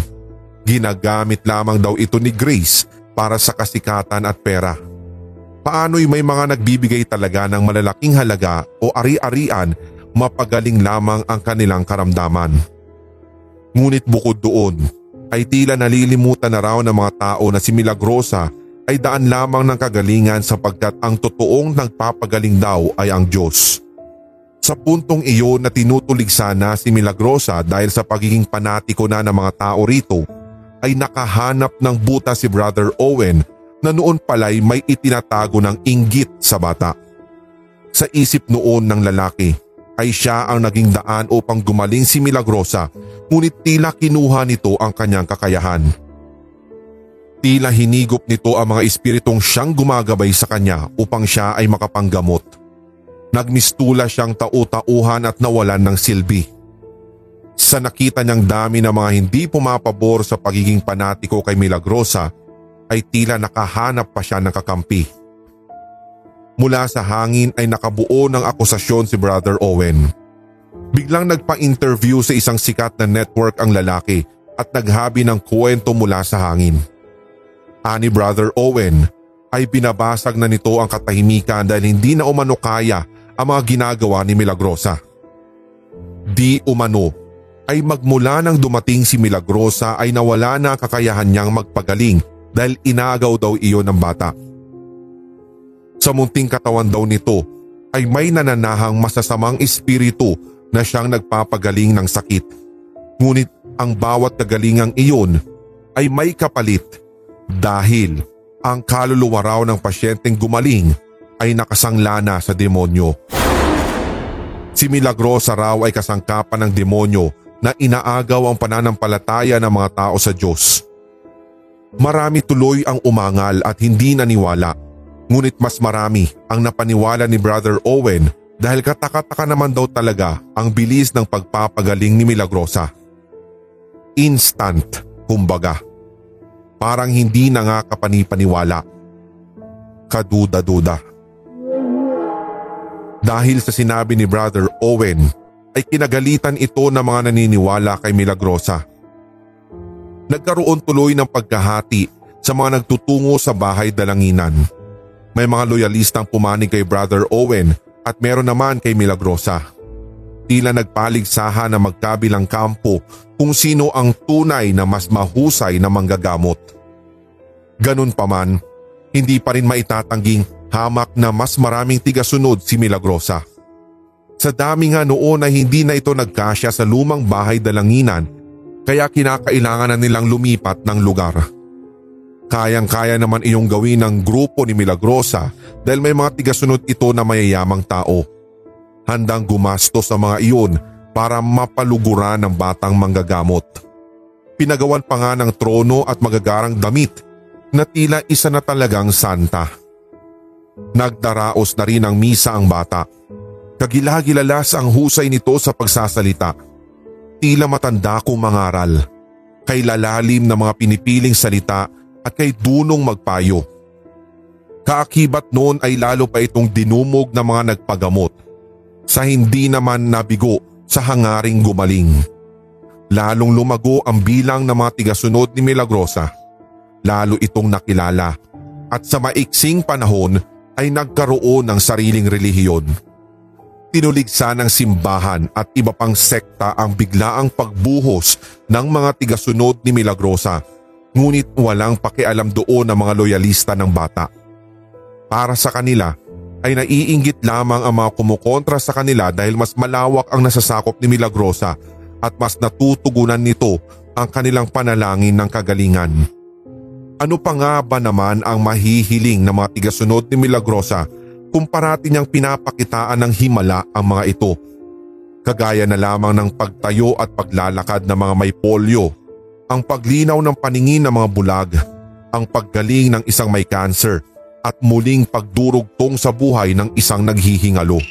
Ginagamit lamang daw ito ni Grace para sa kasikatan at pera. Paano'y may mga nagbibigay talaga ng malalaking halaga o ari-arian mapagaling lamang ang kanilang karamdaman. Ngunit bukod doon ay tila nalilimutan na raw ng mga tao na si Milagrosa ay daan lamang ng kagalingan sapagkat ang totoong nagpapagaling daw ay ang Diyos. Sa puntong iyon na tinutulig sana si Milagrosa dahil sa pagiging panatiko na ng mga tao rito ay nakahanap ng buta si Brother Owen na noon pala'y may itinatago ng inggit sa bata. Sa isip noon ng lalaki ay siya ang naging daan upang gumaling si Milagrosa ngunit tila kinuha nito ang kanyang kakayahan. Tila hinigop nito ang mga espiritong siyang gumagabay sa kanya upang siya ay makapanggamot. Nagmistula siyang tau-tauhan at nawalan ng silbi. Sa nakita niyang dami ng mga hindi pumapabor sa pagiging panatiko kay Milagrosa ay tila nakahanap pa siya ng kakampi. Mula sa hangin ay nakabuo ng akusasyon si Brother Owen. Biglang nagpa-interview sa isang sikat na network ang lalaki at naghabi ng kwento mula sa hangin. Ani Brother Owen ay binabasag na nito ang katahimikan dahil hindi na umano kaya ang mga ginagawa ni Milagrosa. Di umano ay magmula nang dumating si Milagrosa ay nawala na kakayahan niyang magpagaling dahil inagaw daw iyon ng bata. Sa munting katawan daw nito ay may nananahang masasamang espiritu na siyang nagpapagaling ng sakit. Ngunit ang bawat kagalingang iyon ay may kapalit dahil ang kaluluwa raw ng pasyenteng gumaling ay nakasangla na sa demonyo. Si Milagrosa raw ay kasangkapan ng demonyo na inaagaw ang pananampalataya ng mga tao sa Diyos. Marami tuloy ang umangal at hindi naniwala. Ngunit mas marami ang napaniwala ni Brother Owen dahil katakataka naman daw talaga ang bilis ng pagpapagaling ni Milagrosa. Instant, kumbaga. Parang hindi na nga kapanipaniwala. Kaduda-duda. Dahil sa sinabi ni Brother Owen ay kinagalitan ito ng mga naniniwala kay Milagrosa. Nagkaroon tuloy ng pagkahati sa mga nagtutungo sa bahay dalanginan. May mga loyalistang pumanig kay Brother Owen at meron naman kay Milagrosa. Tila nagpaligsahan na magkabilang kampo kung sino ang tunay na mas mahusay na manggagamot. Ganun pa man, hindi pa rin maitatangging hamak na mas maraming tigasunod si Milagrosa. Sa dami nga noon ay hindi na ito nagkasya sa lumang bahay dalanginan kaya kinakailangan na nilang lumipat ng lugar. Kayang-kaya naman iyong gawin ng grupo ni Milagrosa dahil may mga tigasunod ito na mayayamang tao. Handang gumastos sa mga iyon para mapaluguran ng batang manggagamot. Pinagawan pa nga ng trono at magagarang damit na tila isa na talagang santa. Nagdaraos na rin ang misa ang bata. Kagilagilalas ang husay nito sa pagsasalita. Tila matanda kong mangaral. Kay lalalim na mga pinipiling salita at kay dunong magpayo. Kaakibat noon ay lalo pa itong dinumog ng mga nagpagamot sa hindi naman nabigo sa hangaring gumaling. Lalong lumago ang bilang ng mga tigasunod ni Milagrosa. Lalo itong nakilala at sa maiksing panahon ay nagkaroon ng sariling relihiyon. Tinuligsa ng simbahan at iba pang sekta ang biglaang pagbuhos ng mga tigasunod ni Milagrosa ngunit walang pakialam doon ang mga loyalista ng bata. Para sa kanila ay naiinggit lamang ang mga kumukontra sa kanila dahil mas malawak ang nasasakop ni Milagrosa at mas natutugunan nito ang kanilang panalangin ng kagalingan. Ano pa nga ba naman ang mahihiling ng mga tigasunod ni Milagrosa kung parati niyang pinapakitaan ng himala ang mga ito? Kagaya na lamang ng pagtayo at paglalakad ng mga may polio, ang paglinaw ng paningin ng mga bulag, ang paggaling ng isang may cancer at muling pagdurugtong sa buhay ng isang naghihingalo.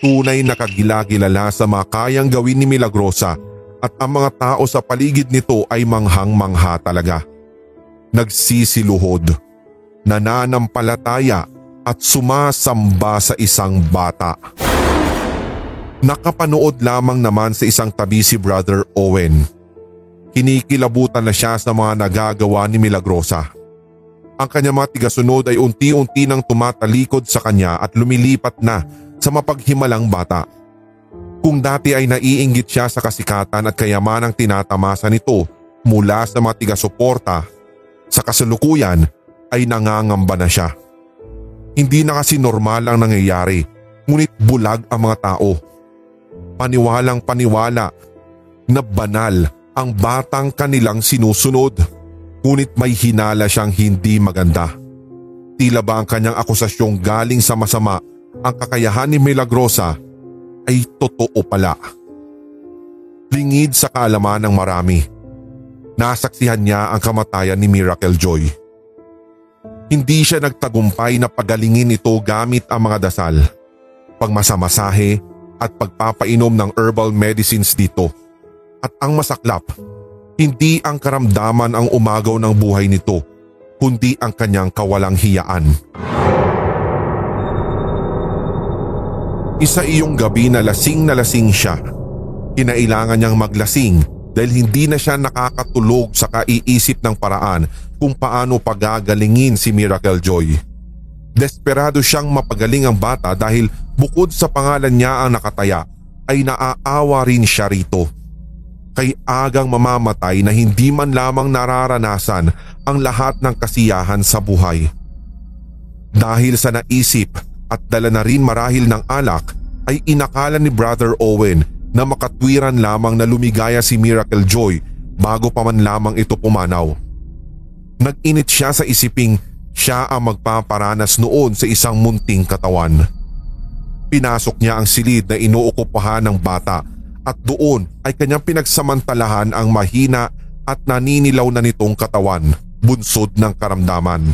Tunay na kagilagilala sa mga kayang gawin ni Milagrosa at ang mga tao sa paligid nito ay manghang-mangha talaga. Nagsisiluhod, nananampalataya at sumasamba sa isang bata. Nakapanood lamang naman sa isang tabi si Brother Owen. Kinikilabutan na siya sa mga nagagawa ni Milagrosa. Ang kanyang mga tigasunod ay unti-unti nang tumatalikod sa kanya at lumilipat na sa mapaghimalang bata. Kung dati ay naiinggit siya sa kasikatan at kayamanang tinatamasa nito mula sa mga tiga-suporta, sa kasalukuyan ay nangangamba na siya. Hindi na kasi normal ang nangyayari, ngunit bulag ang mga tao. Paniwalang paniwala na banal ang batang kanilang sinusunod, ngunit may hinala siyang hindi maganda. Tila ba ang kanyang akusasyong galing sa masama ang kakayahan ni Milagrosa ay totoo pala. Lingid sa kaalaman ng marami, nasaksihan niya ang kamatayan ni Miracle Joy. Hindi siya nagtagumpay na pagalingin ito gamit ang mga dasal, pagmasamasahe at pagpapainom ng herbal medicines dito. At ang masaklap, hindi ang karamdaman ang umagaw ng buhay nito, kundi ang kanyang kawalang hiyaan. Isa iyong gabi na lasing na lasing siya. Kinailangan niyang maglasing dahil hindi na siya nakakatulog sa kaiisip ng paraan kung paano pagagalingin si Miracle Joy. Desperado siyang mapagaling ang bata dahil bukod sa pangalan niya ang nakataya ay naaawa rin siya rito. Kay agang mamamatay na hindi man lamang nararanasan ang lahat ng kasiyahan sa buhay. Dahil sa naisip at dala na rin marahil ng alak ay inakala ni Brother Owen na makatwiran lamang na lumigaya si Miracle Joy bago pa man lamang ito pumanaw. Nag-init siya sa isiping siya ang magpaparanas noon sa isang munting katawan. Pinasok niya ang silid na inuukupahan ng bata at doon ay kanyang pinagsamantalahan ang mahina at naninilaw na nitong katawan, bunsod ng karamdaman.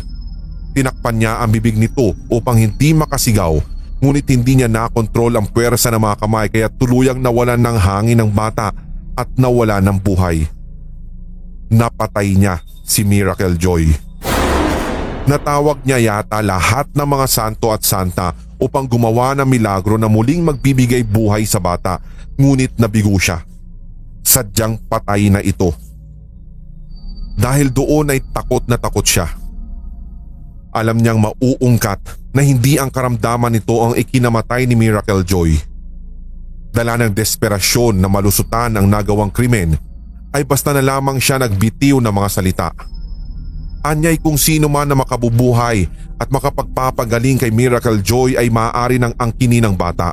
Tinakpan niya ang bibig nito upang hindi makasigaw ngunit hindi niya nakontrol ang puwersa ng mga kamay kaya tuluyang nawalan ng hangin ng bata at nawala ng buhay. Napatay niya si Miracle Joy. Natawag niya yata lahat ng mga santo at santa upang gumawa ng milagro na muling magbibigay buhay sa bata ngunit nabigo siya. Sadyang patay na ito. Dahil doon ay takot na takot siya. Alam niyang mauungkat na hindi ang karamdaman nito ang ikinamatay ni Miracle Joy. Dala ng desperasyon na malusutan ang nagawang krimen ay basta na lamang siya nagbitiw ng mga salita. Anyay kung sino man na makabubuhay at makapagpapagaling kay Miracle Joy ay maaari ng angkinin ng bata.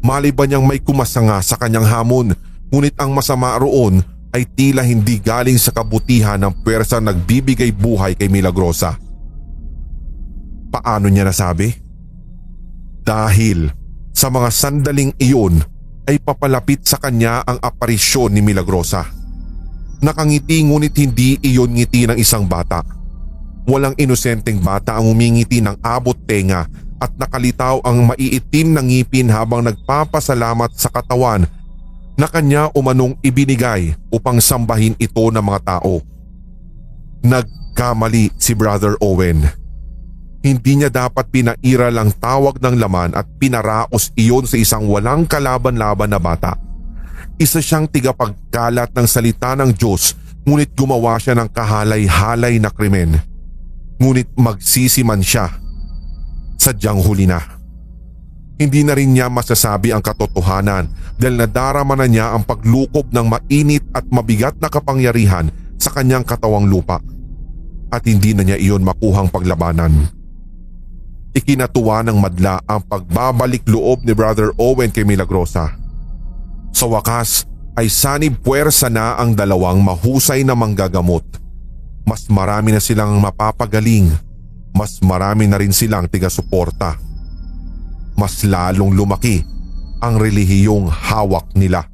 Malay ba niyang may kumasanga sa kanyang hamon ngunit ang masama roon ay tila hindi galing sa kabutihan ng pwersa nagbibigay buhay kay Milagrosa. Paano niya nasabi? Dahil sa mga sandaling iyon ay papalapit sa kanya ang aparisyon ni Milagrosa. Nakangiti ngunit hindi iyon ngiti ng isang bata. Walang inosenteng bata ang umingiti ng abot tenga at nakalitaw ang maiitim na ngipin habang nagpapasalamat sa katawan na kanya umanong ibinigay upang sambahin ito ng mga tao. Nagkamali si Brother Owen. Hindi niya dapat pinairal ang tawag ng laman at pinaraos iyon sa isang walang kalaban-laban na bata. Isa siyang tigapagkalat ng salita ng Diyos ngunit gumawa siya ng kahalay-halay na krimen. Ngunit magsisi man siya, sadyang huli na. Hindi na rin niya masasabi ang katotohanan dahil nadarama na niya ang paglukob ng mainit at mabigat na kapangyarihan sa kanyang katawang lupa. At hindi na niya iyon makuhang paglabanan. Ikinatuwa ng madla ang pagbabalik loob ni Brother Owen kay Milagrosa. Sa wakas ay sanib puwersa na ang dalawang mahusay na manggagamot. Mas marami na silang mapapagaling, mas marami na rin silang tiga-suporta. Mas lalong lumaki ang relihiyong hawak nila.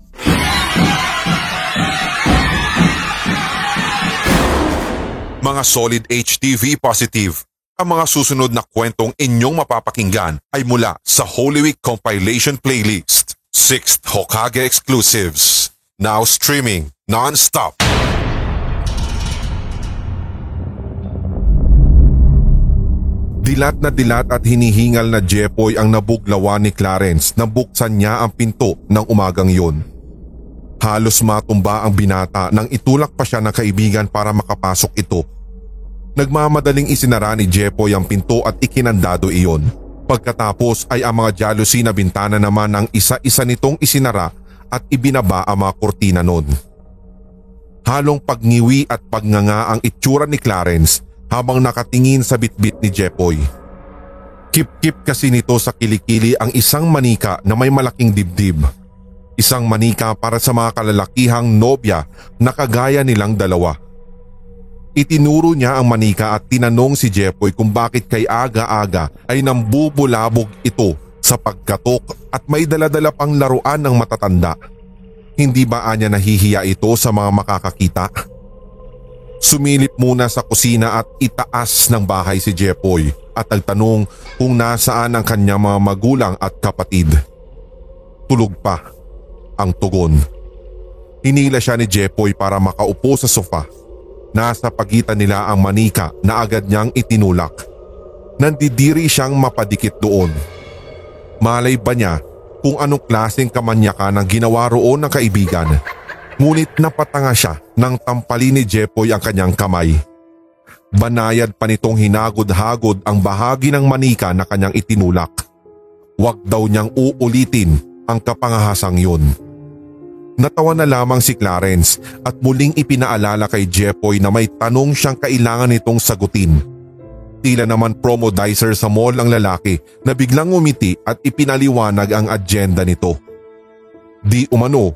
Mga solid HTV positive ang mga susunod na kwentong inyong mapapakinggan ay mula sa Holy Week Compilation Playlist, 6th Hokage Exclusives. Now streaming non-stop. Dilat na dilat at hinihingal na Jepoy ang nabuglawan ni Clarence na buksan niya ang pinto ng umagang yun. Halos matumba ang binata nang itulak pa siya ng kaibigan para makapasok ito Nagmamadaling isinara ni Jepoy ang pinto at ikinandado iyon. Pagkatapos ay ang mga jealousy na bintana naman ang isa-isa nitong isinara at ibinaba ang mga kortina noon. Halong pagngiwi at pagnganga ang itsura ni Clarence habang nakatingin sa bitbit ni Jepoy. Kip-kip kasi nito sa kilikili ang isang manika na may malaking dibdib. Isang manika para sa mga kalalakihang nobya na kagaya nilang dalawa. Itinuro niya ang manika at tinanong si Jepoy kung bakit kay aga-aga ay nambubulabog ito sa pagkatok at may daladala pang laruan ng matatanda. Hindi ba anya nahihiya ito sa mga makakakita? Sumilip muna sa kusina at itaas ng bahay si Jepoy at nagtanong kung nasaan ang kanyang mga magulang at kapatid. Tulog pa ang tugon. Hinila siya ni Jepoy para makaupo sa sofa Nasa pagitan nila ang manika na agad niyang itinulak. Nandidiri siyang mapadikit doon. Malay ba niya kung anong klaseng kamanyakan ang ginawa roon ng kaibigan. Ngunit napatanga siya nang tampali ni Jepoy ang kanyang kamay. Banayad pa nitong hinagod-hagod ang bahagi ng manika na kanyang itinulak. Huwag daw niyang uulitin ang kapangahasang yun. Natawa na lamang si Clarence at muling ipinaalala kay Jepoy na may tanong siyang kailangan nitong sagutin. Tila naman promodizer sa mall ang lalaki na biglang umiti at ipinaliwanag ang agenda nito. Di umano,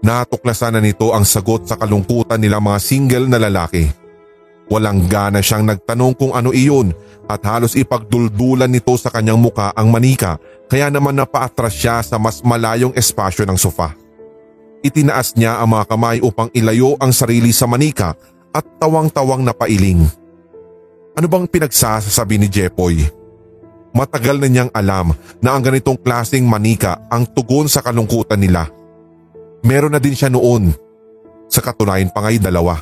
natuklasan na nito ang sagot sa kalungkutan nila mga single na lalaki. Walang gana siyang nagtanong kung ano iyon at halos ipagduldulan nito sa kanyang muka ang manika kaya naman napaatras siya sa mas malayong espasyo ng sofa. Itinaas niya ang mga kamay upang ilayo ang sarili sa manika at tawang-tawang napailing. Ano bang pinagsasabi ni Jepoy? Matagal na niyang alam na ang ganitong klaseng manika ang tugon sa kalungkutan nila. Meron na din siya noon. Sa katunayan pa nga'y dalawa.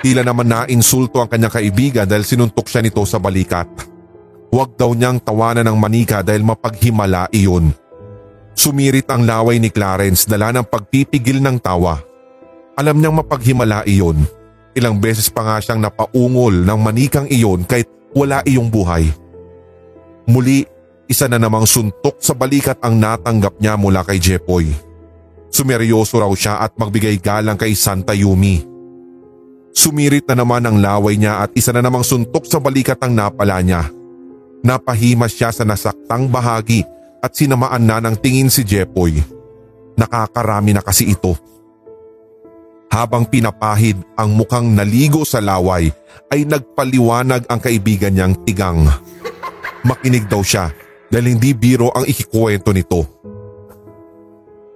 Tila naman na insulto ang kanyang kaibigan dahil sinuntok siya nito sa balikat. Huwag daw niyang tawanan ng manika dahil mapaghimala iyon. Sumirit ang laway ni Clarence dala ng pagpipigil ng tawa. Alam niyang mapaghimala iyon. Ilang beses pa nga siyang napaungol ng manikang iyon kahit wala iyong buhay. Muli, isa na namang suntok sa balikat ang natanggap niya mula kay Jepoy. Sumeryoso raw siya at magbigay galang kay Santa Yumi. Sumirit na naman ang laway niya at isa na namang suntok sa balikat ang napala niya. Napahimas siya sa nasaktang bahagi at sinamaan na ng tingin si Jepoy. Nakakarami na kasi ito. Habang pinapahid ang mukhang naligo sa laway ay nagpaliwanag ang kaibigan niyang tigang. Makinig daw siya dahil hindi biro ang ikikwento nito.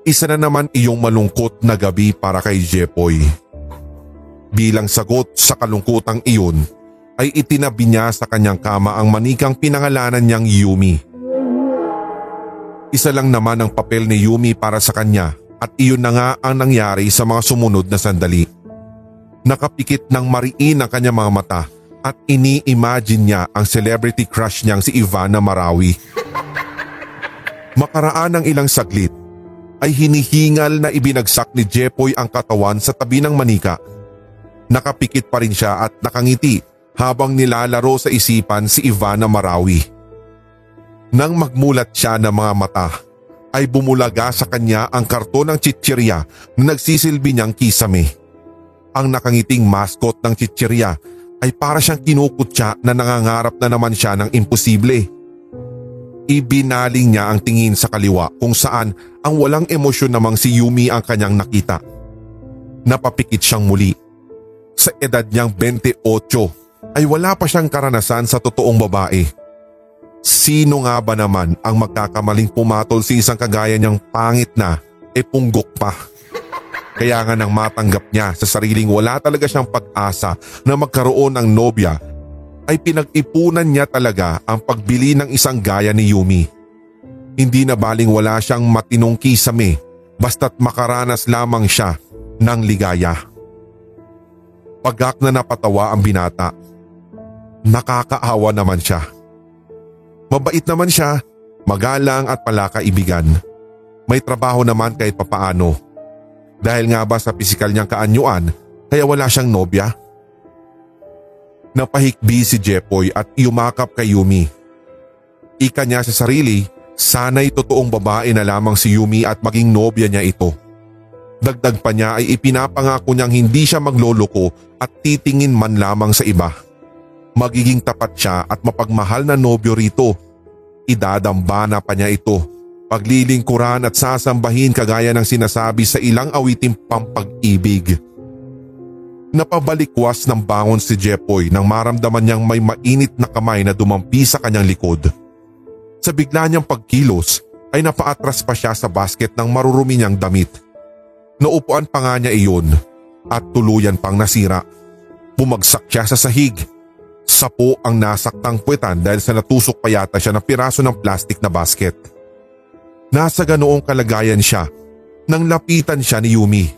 Isa na naman iyong malungkot na gabi para kay Jepoy. Bilang sagot sa kalungkutang iyon ay itinabi niya sa kanyang kama ang manikang pinangalanan niyang Yumi. Isa lang naman ang papel ni Yumi para sa kanya at iyon na nga ang nangyari sa mga sumunod na sandali. Nakapikit ng mariin ang kanyang mga mata at ini-imagine niya ang celebrity crush niyang si Ivana Marawi. Makaraan ng ilang saglit ay hinihingal na ibinagsak ni Jepoy ang katawan sa tabi ng manika Nakapikit pa rin siya at nakangiti habang nilalaro sa isipan si Ivana Marawi. Nang magmulat siya ng mga mata, ay bumulaga sa kanya ang karton ng chichirya na nagsisilbi niyang kisame. Ang nakangiting mascot ng chichirya ay para siyang kinukutya na nangangarap na naman siya ng imposible. Ibinaling niya ang tingin sa kaliwa kung saan ang walang emosyon namang si Yumi ang kanyang nakita. Napapikit siyang muli sa edad niyang 28 ay wala pa siyang karanasan sa totoong babae. Sino nga ba naman ang magkakamaling pumatol si isang kagaya niyang pangit na e punggok pa? Kaya nga nang matanggap niya sa sariling wala talaga siyang pag-asa na magkaroon ng nobya ay pinag-ipunan niya talaga ang pagbili ng isang gaya ni Yumi. Hindi na baling wala siyang matinong kisame basta't makaranas lamang siya ng ligaya. Pagak na napatawa ang binata. Nakakaawa naman siya. Mabait naman siya, magalang at palakaibigan. May trabaho naman kahit papaano. Dahil nga ba sa pisikal niyang kaanyuan, kaya wala siyang nobya? Napahikbi si Jepoy at yumakap kay Yumi. Ika niya sa sarili, sana'y totoong babae na lamang si Yumi at maging nobya niya ito. Dagdag pa niya ay ipinapangako niyang hindi siya magloloko at titingin man lamang sa iba. Magiging tapat siya at mapagmahal na nobyo rito. Idadambana pa niya ito. Paglilingkuran at sasambahin kagaya ng sinasabi sa ilang awiting pampag-ibig. Napabalikwas ng bangon si Jepoy nang maramdaman niyang may mainit na kamay na dumampi sa kanyang likod. Sa bigla niyang pagkilos ay napaatras pa siya sa basket ng marurumi niyang damit. Naupuan pa nga niya iyon at tuluyan pang nasira. Bumagsak siya sa sahig. Sapo ang nasaktang puwetan dahil sa natusok pa yata siya ng piraso ng plastic na basket. Nasa ganoong kalagayan siya nang lapitan siya ni Yumi.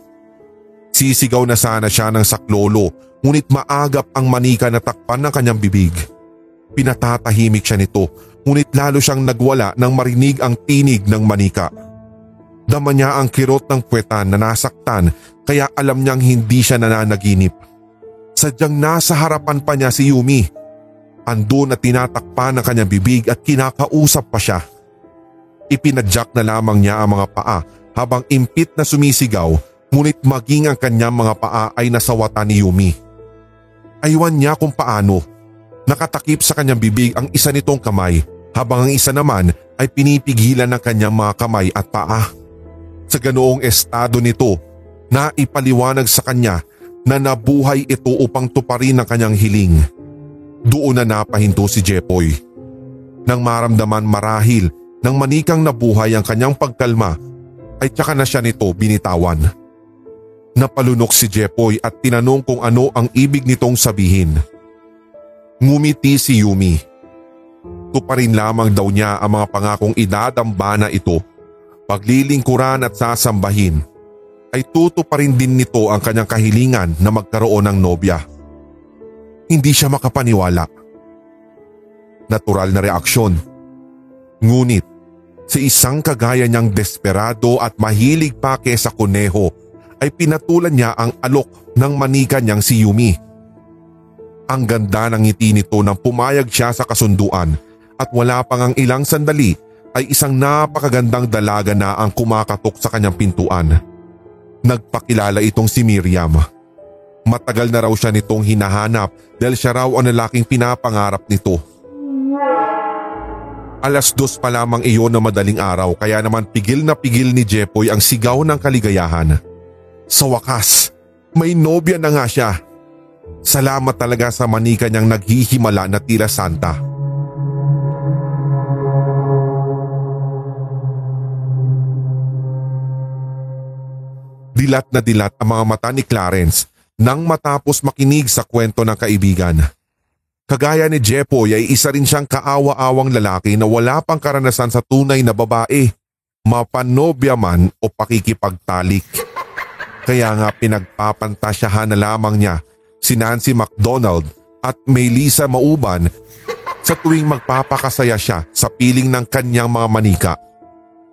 Sisigaw na sana siya ng saklolo ngunit maagap ang manika na takpan ng kanyang bibig. Pinatatahimik siya nito ngunit lalo siyang nagwala nang marinig ang tinig ng manika. Dama niya ang kirot ng puwetan na nasaktan kaya alam niyang hindi siya nananaginip. Sadyang nasa harapan pa niya si Yumi. Ando na tinatakpan ng kanyang bibig at kinakausap pa siya. Ipinadyak na lamang niya ang mga paa habang impit na sumisigaw ngunit maging ang kanyang mga paa ay nasawata ni Yumi. Aywan niya kung paano. Nakatakip sa kanyang bibig ang isa nitong kamay habang ang isa naman ay pinipigilan ng kanyang mga kamay at paa. Sa ganoong estado nito, naipaliwanag sa kanya na nabuhay ito upang tuparin ang kanyang hiling. Doon na napahinto si Jepoy. Nang maramdaman marahil nang manikang nabuhay ang kanyang pagkalma ay tsaka na siya nito binitawan. Napalunok si Jepoy at tinanong kung ano ang ibig nitong sabihin. Ngumiti si Yumi. Tuparin lamang daw niya ang mga pangakong idadambana ito. Paglilingkuran at sasambahin ay tutuparin din nito ang kanyang kahilingan na magkaroon ng nobya. Hindi siya makapaniwala. Natural na reaksyon. Ngunit sa isang kagaya niyang desperado at mahilig pa kesa kuneho ay pinatulan niya ang alok ng manika niyang si Yumi. Ang ganda ng ngiti nito nang pumayag siya sa kasunduan at wala pang ang ilang sandali ay isang napakagandang dalaga na ang kumakatok sa kanyang pintuan. Nagpakilala itong si Miriam. Matagal na raw siya nitong hinahanap dahil siya raw ang lalaking pinapangarap nito. Alas dos pa lamang iyon na madaling araw kaya naman pigil na pigil ni Jepoy ang sigaw ng kaligayahan. Sa wakas, may nobya na nga siya. Salamat talaga sa manika niyang naghihimala na tila santa. Dilat na dilat ang mga mata ni Clarence nang matapos makinig sa kwento ng kaibigan. Kagaya ni Jepoy ay isa rin siyang kaawa-awang lalaki na wala pang karanasan sa tunay na babae, mapanobya man o pakikipagtalik. Kaya nga pinagpapantasyahan na lamang niya si Nancy McDonald at Melissa Mauban sa tuwing magpapakasaya siya sa piling ng kanyang mga manika.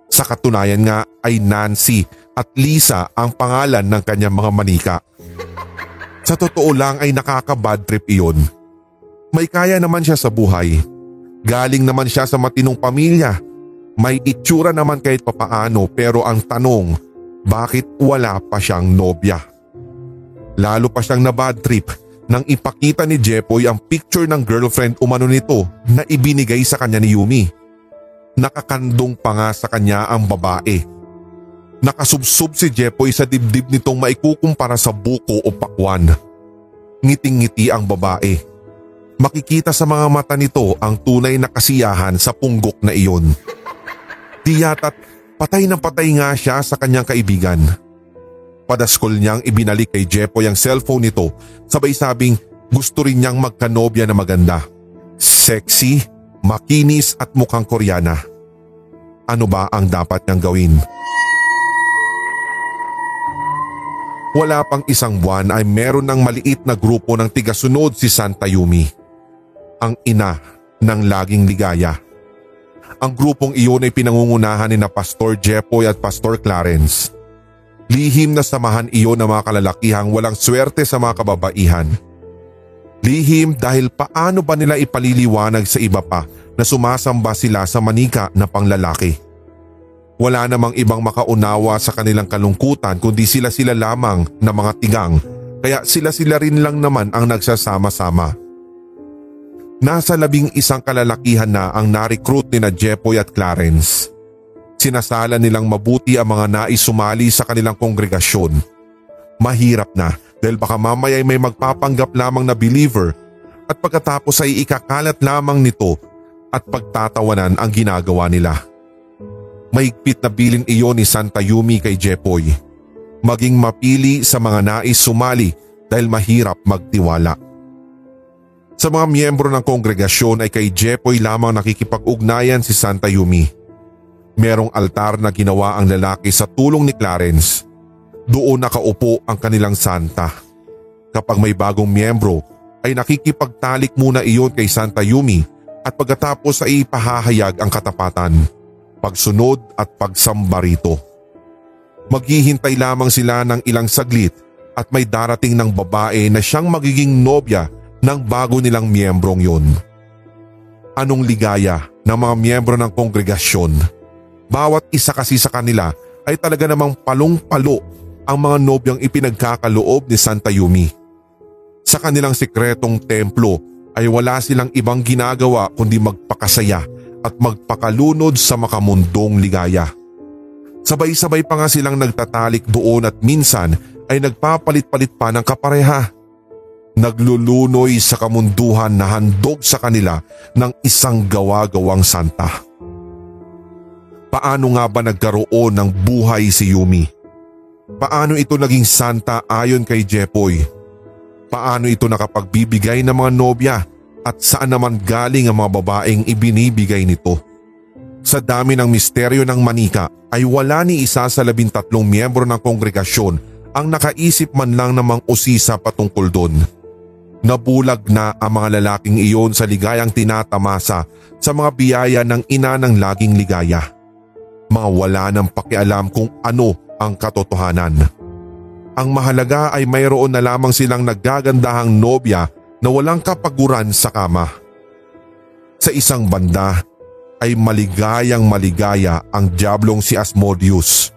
Sa katunayan nga ay Nancy at Lisa ang pangalan ng kanyang mga manika. Sa totoo lang ay nakaka-bad trip iyon. May kaya naman siya sa buhay. Galing naman siya sa matinong pamilya. May itsura naman kahit papaano pero ang tanong, bakit wala pa siyang nobya? Lalo pa siyang na bad trip nang ipakita ni Jepoy ang picture ng girlfriend umano nito na ibinigay sa kanya ni Yumi nakakandong pa nga sa kanya ang babae. Nakasubsob si Jepoy sa dibdib nitong maikukumpara sa buko o pakwan. Ngiting-ngiti ang babae. Makikita sa mga mata nito ang tunay na kasiyahan sa punggok na iyon. Di yata't patay na patay nga siya sa kanyang kaibigan. Padaskol niyang ibinalik kay Jepoy ang cellphone nito sabay sabing gusto rin niyang magkanobya na maganda. Sexy, makinis at mukhang koreana. Ano ba ang dapat niyang gawin? Wala pang isang buwan ay meron ng maliit na grupo ng tigasunod si Santa Yumi. Ang ina ng laging ligaya. Ang grupong iyon ay pinangungunahan ni na Pastor Jepoy at Pastor Clarence. Lihim na samahan iyon ng mga kalalakihang walang swerte sa mga kababaihan Lihim dahil paano ba nila ipaliliwanag sa iba pa na sumasamba sila sa manika na panglalaki. Wala namang ibang makaunawa sa kanilang kalungkutan kundi sila sila lamang na mga tigang kaya sila sila rin lang naman ang nagsasama-sama. Nasa labing isang kalalakihan na ang na-recruit ni na Jepoy at Clarence. Sinasala nilang mabuti ang mga nais sumali sa kanilang kongregasyon. Mahirap na dahil baka mamaya ay may magpapanggap lamang na believer at pagkatapos ay ikakalat lamang nito at pagtatawanan ang ginagawa nila. Maigpit na bilin iyon ni Santa Yumi kay Jepoy. Maging mapili sa mga nais sumali dahil mahirap magtiwala. Sa mga miyembro ng kongregasyon ay kay Jepoy lamang nakikipag-ugnayan si Santa Yumi. Merong altar na ginawa ang lalaki sa tulong ni Clarence doon nakaupo ang kanilang santa. Kapag may bagong miyembro ay nakikipagtalik muna iyon kay Santa Yumi at pagkatapos ay ipahahayag ang katapatan, pagsunod at pagsamba rito. Maghihintay lamang sila ng ilang saglit at may darating ng babae na siyang magiging nobya ng bago nilang miyembrong yun. Anong ligaya ng mga miyembro ng kongregasyon? Bawat isa kasi sa kanila ay talaga namang palong-palo ang mga nobyang ipinagkakaloob ni Santa Yumi. Sa kanilang sikretong templo ay wala silang ibang ginagawa kundi magpakasaya at magpakalunod sa makamundong ligaya. Sabay-sabay pa nga silang nagtatalik doon at minsan ay nagpapalit-palit pa ng kapareha. Naglulunoy sa kamunduhan na handog sa kanila ng isang gawa-gawang santa. Paano nga ba nagkaroon ng buhay si Yumi? Paano ito naging santa ayon kay Jepoy? Paano ito nakapagbibigay ng mga nobya at saan naman galing ang mga babaeng ibinibigay nito? Sa dami ng misteryo ng manika ay wala ni isa sa labintatlong miyembro ng kongregasyon ang nakaisip man lang namang usisa patungkol doon. Nabulag na ang mga lalaking iyon sa ligayang tinatamasa sa mga biyaya ng ina ng laging ligaya. Mga wala ng pakialam kung ano ang katotohanan. Ang mahalaga ay mayroon na lamang silang naggagandahang nobya na walang kapaguran sa kama. Sa isang banda ay maligayang maligaya ang diablong si Asmodeus,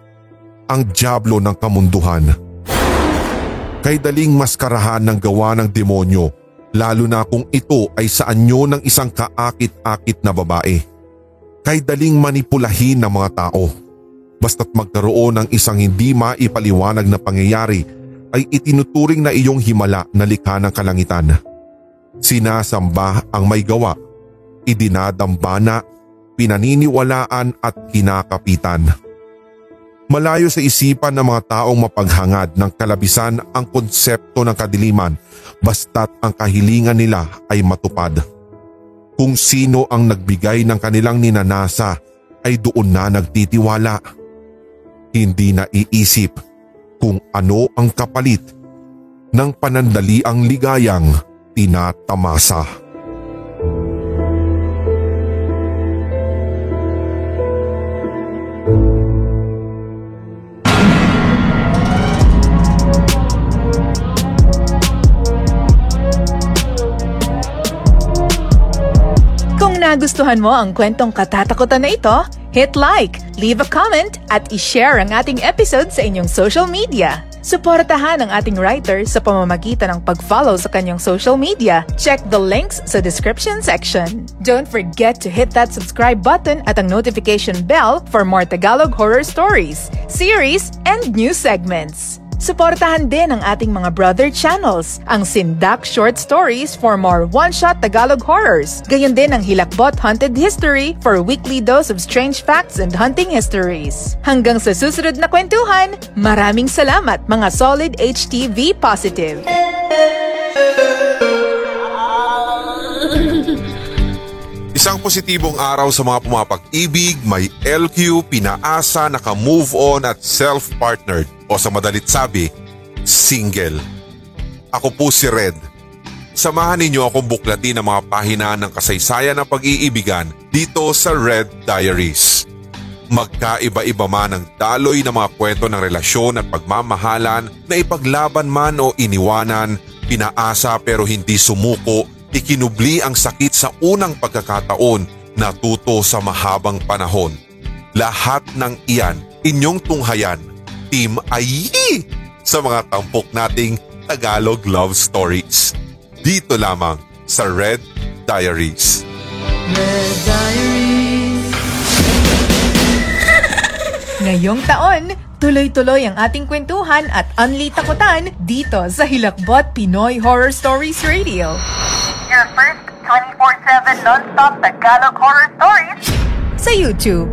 ang diablo ng kamunduhan kay daling maskarahan ng gawa ng demonyo lalo na kung ito ay sa anyo ng isang kaakit-akit na babae. Kay daling manipulahin ng mga tao. Basta't magkaroon ng isang hindi maipaliwanag na pangyayari ay itinuturing na iyong himala na likha ng kalangitan. Sinasamba ang may gawa, idinadambana, pinaniniwalaan at kinakapitan. Malayo sa isipan ng mga taong mapaghangad ng kalabisan ang konsepto ng kadiliman basta't ang kahilingan nila ay matupad. Kung sino ang nagbigay ng kanilang ninanasa ay doon na nagtitiwala. Hindi na iisip kung ano ang kapalit ng panandali ang ligayang tinatamasa. nagustuhan mo ang kwentong katatakutan na ito, hit like, leave a comment, at i-share ang ating episode sa inyong social media. Suportahan ang ating writer sa pamamagitan ng pag-follow sa kanyang social media. Check the links sa description section. Don't forget to hit that subscribe button at ang notification bell for more Tagalog horror stories, series, and new segments. Suportahan din ang ating mga brother channels, ang Sindak Short Stories for more one-shot Tagalog horrors. Gayon din ang Hilakbot Haunted History for weekly dose of strange facts and hunting histories. Hanggang sa susunod na kwentuhan, maraming salamat mga solid HTV positive. Isang positibong araw sa mga pumapag-ibig, may LQ, pinaasa, naka-move on at self-partnered o sa madalit sabi, single. Ako po si Red. Samahan ninyo akong buklatin ang mga pahina ng kasaysayan ng pag-iibigan dito sa Red Diaries. Magkaiba-iba man ang daloy ng mga kwento ng relasyon at pagmamahalan na ipaglaban man o iniwanan, pinaasa pero hindi sumuko ikinubli ang sakit sa unang pagkakataon natuto sa mahabang panahon. Lahat ng iyan, inyong tunghayan, Team Ayi sa mga tampok nating Tagalog Love Stories. Dito lamang sa Red Diaries. Red Diaries Ngayong taon, tuloy-tuloy ang ating kwentuhan at unli takutan dito sa Hilakbot Pinoy Horror Stories Radio Say first 24-7 non-stop Tagalog horror stories sa YouTube.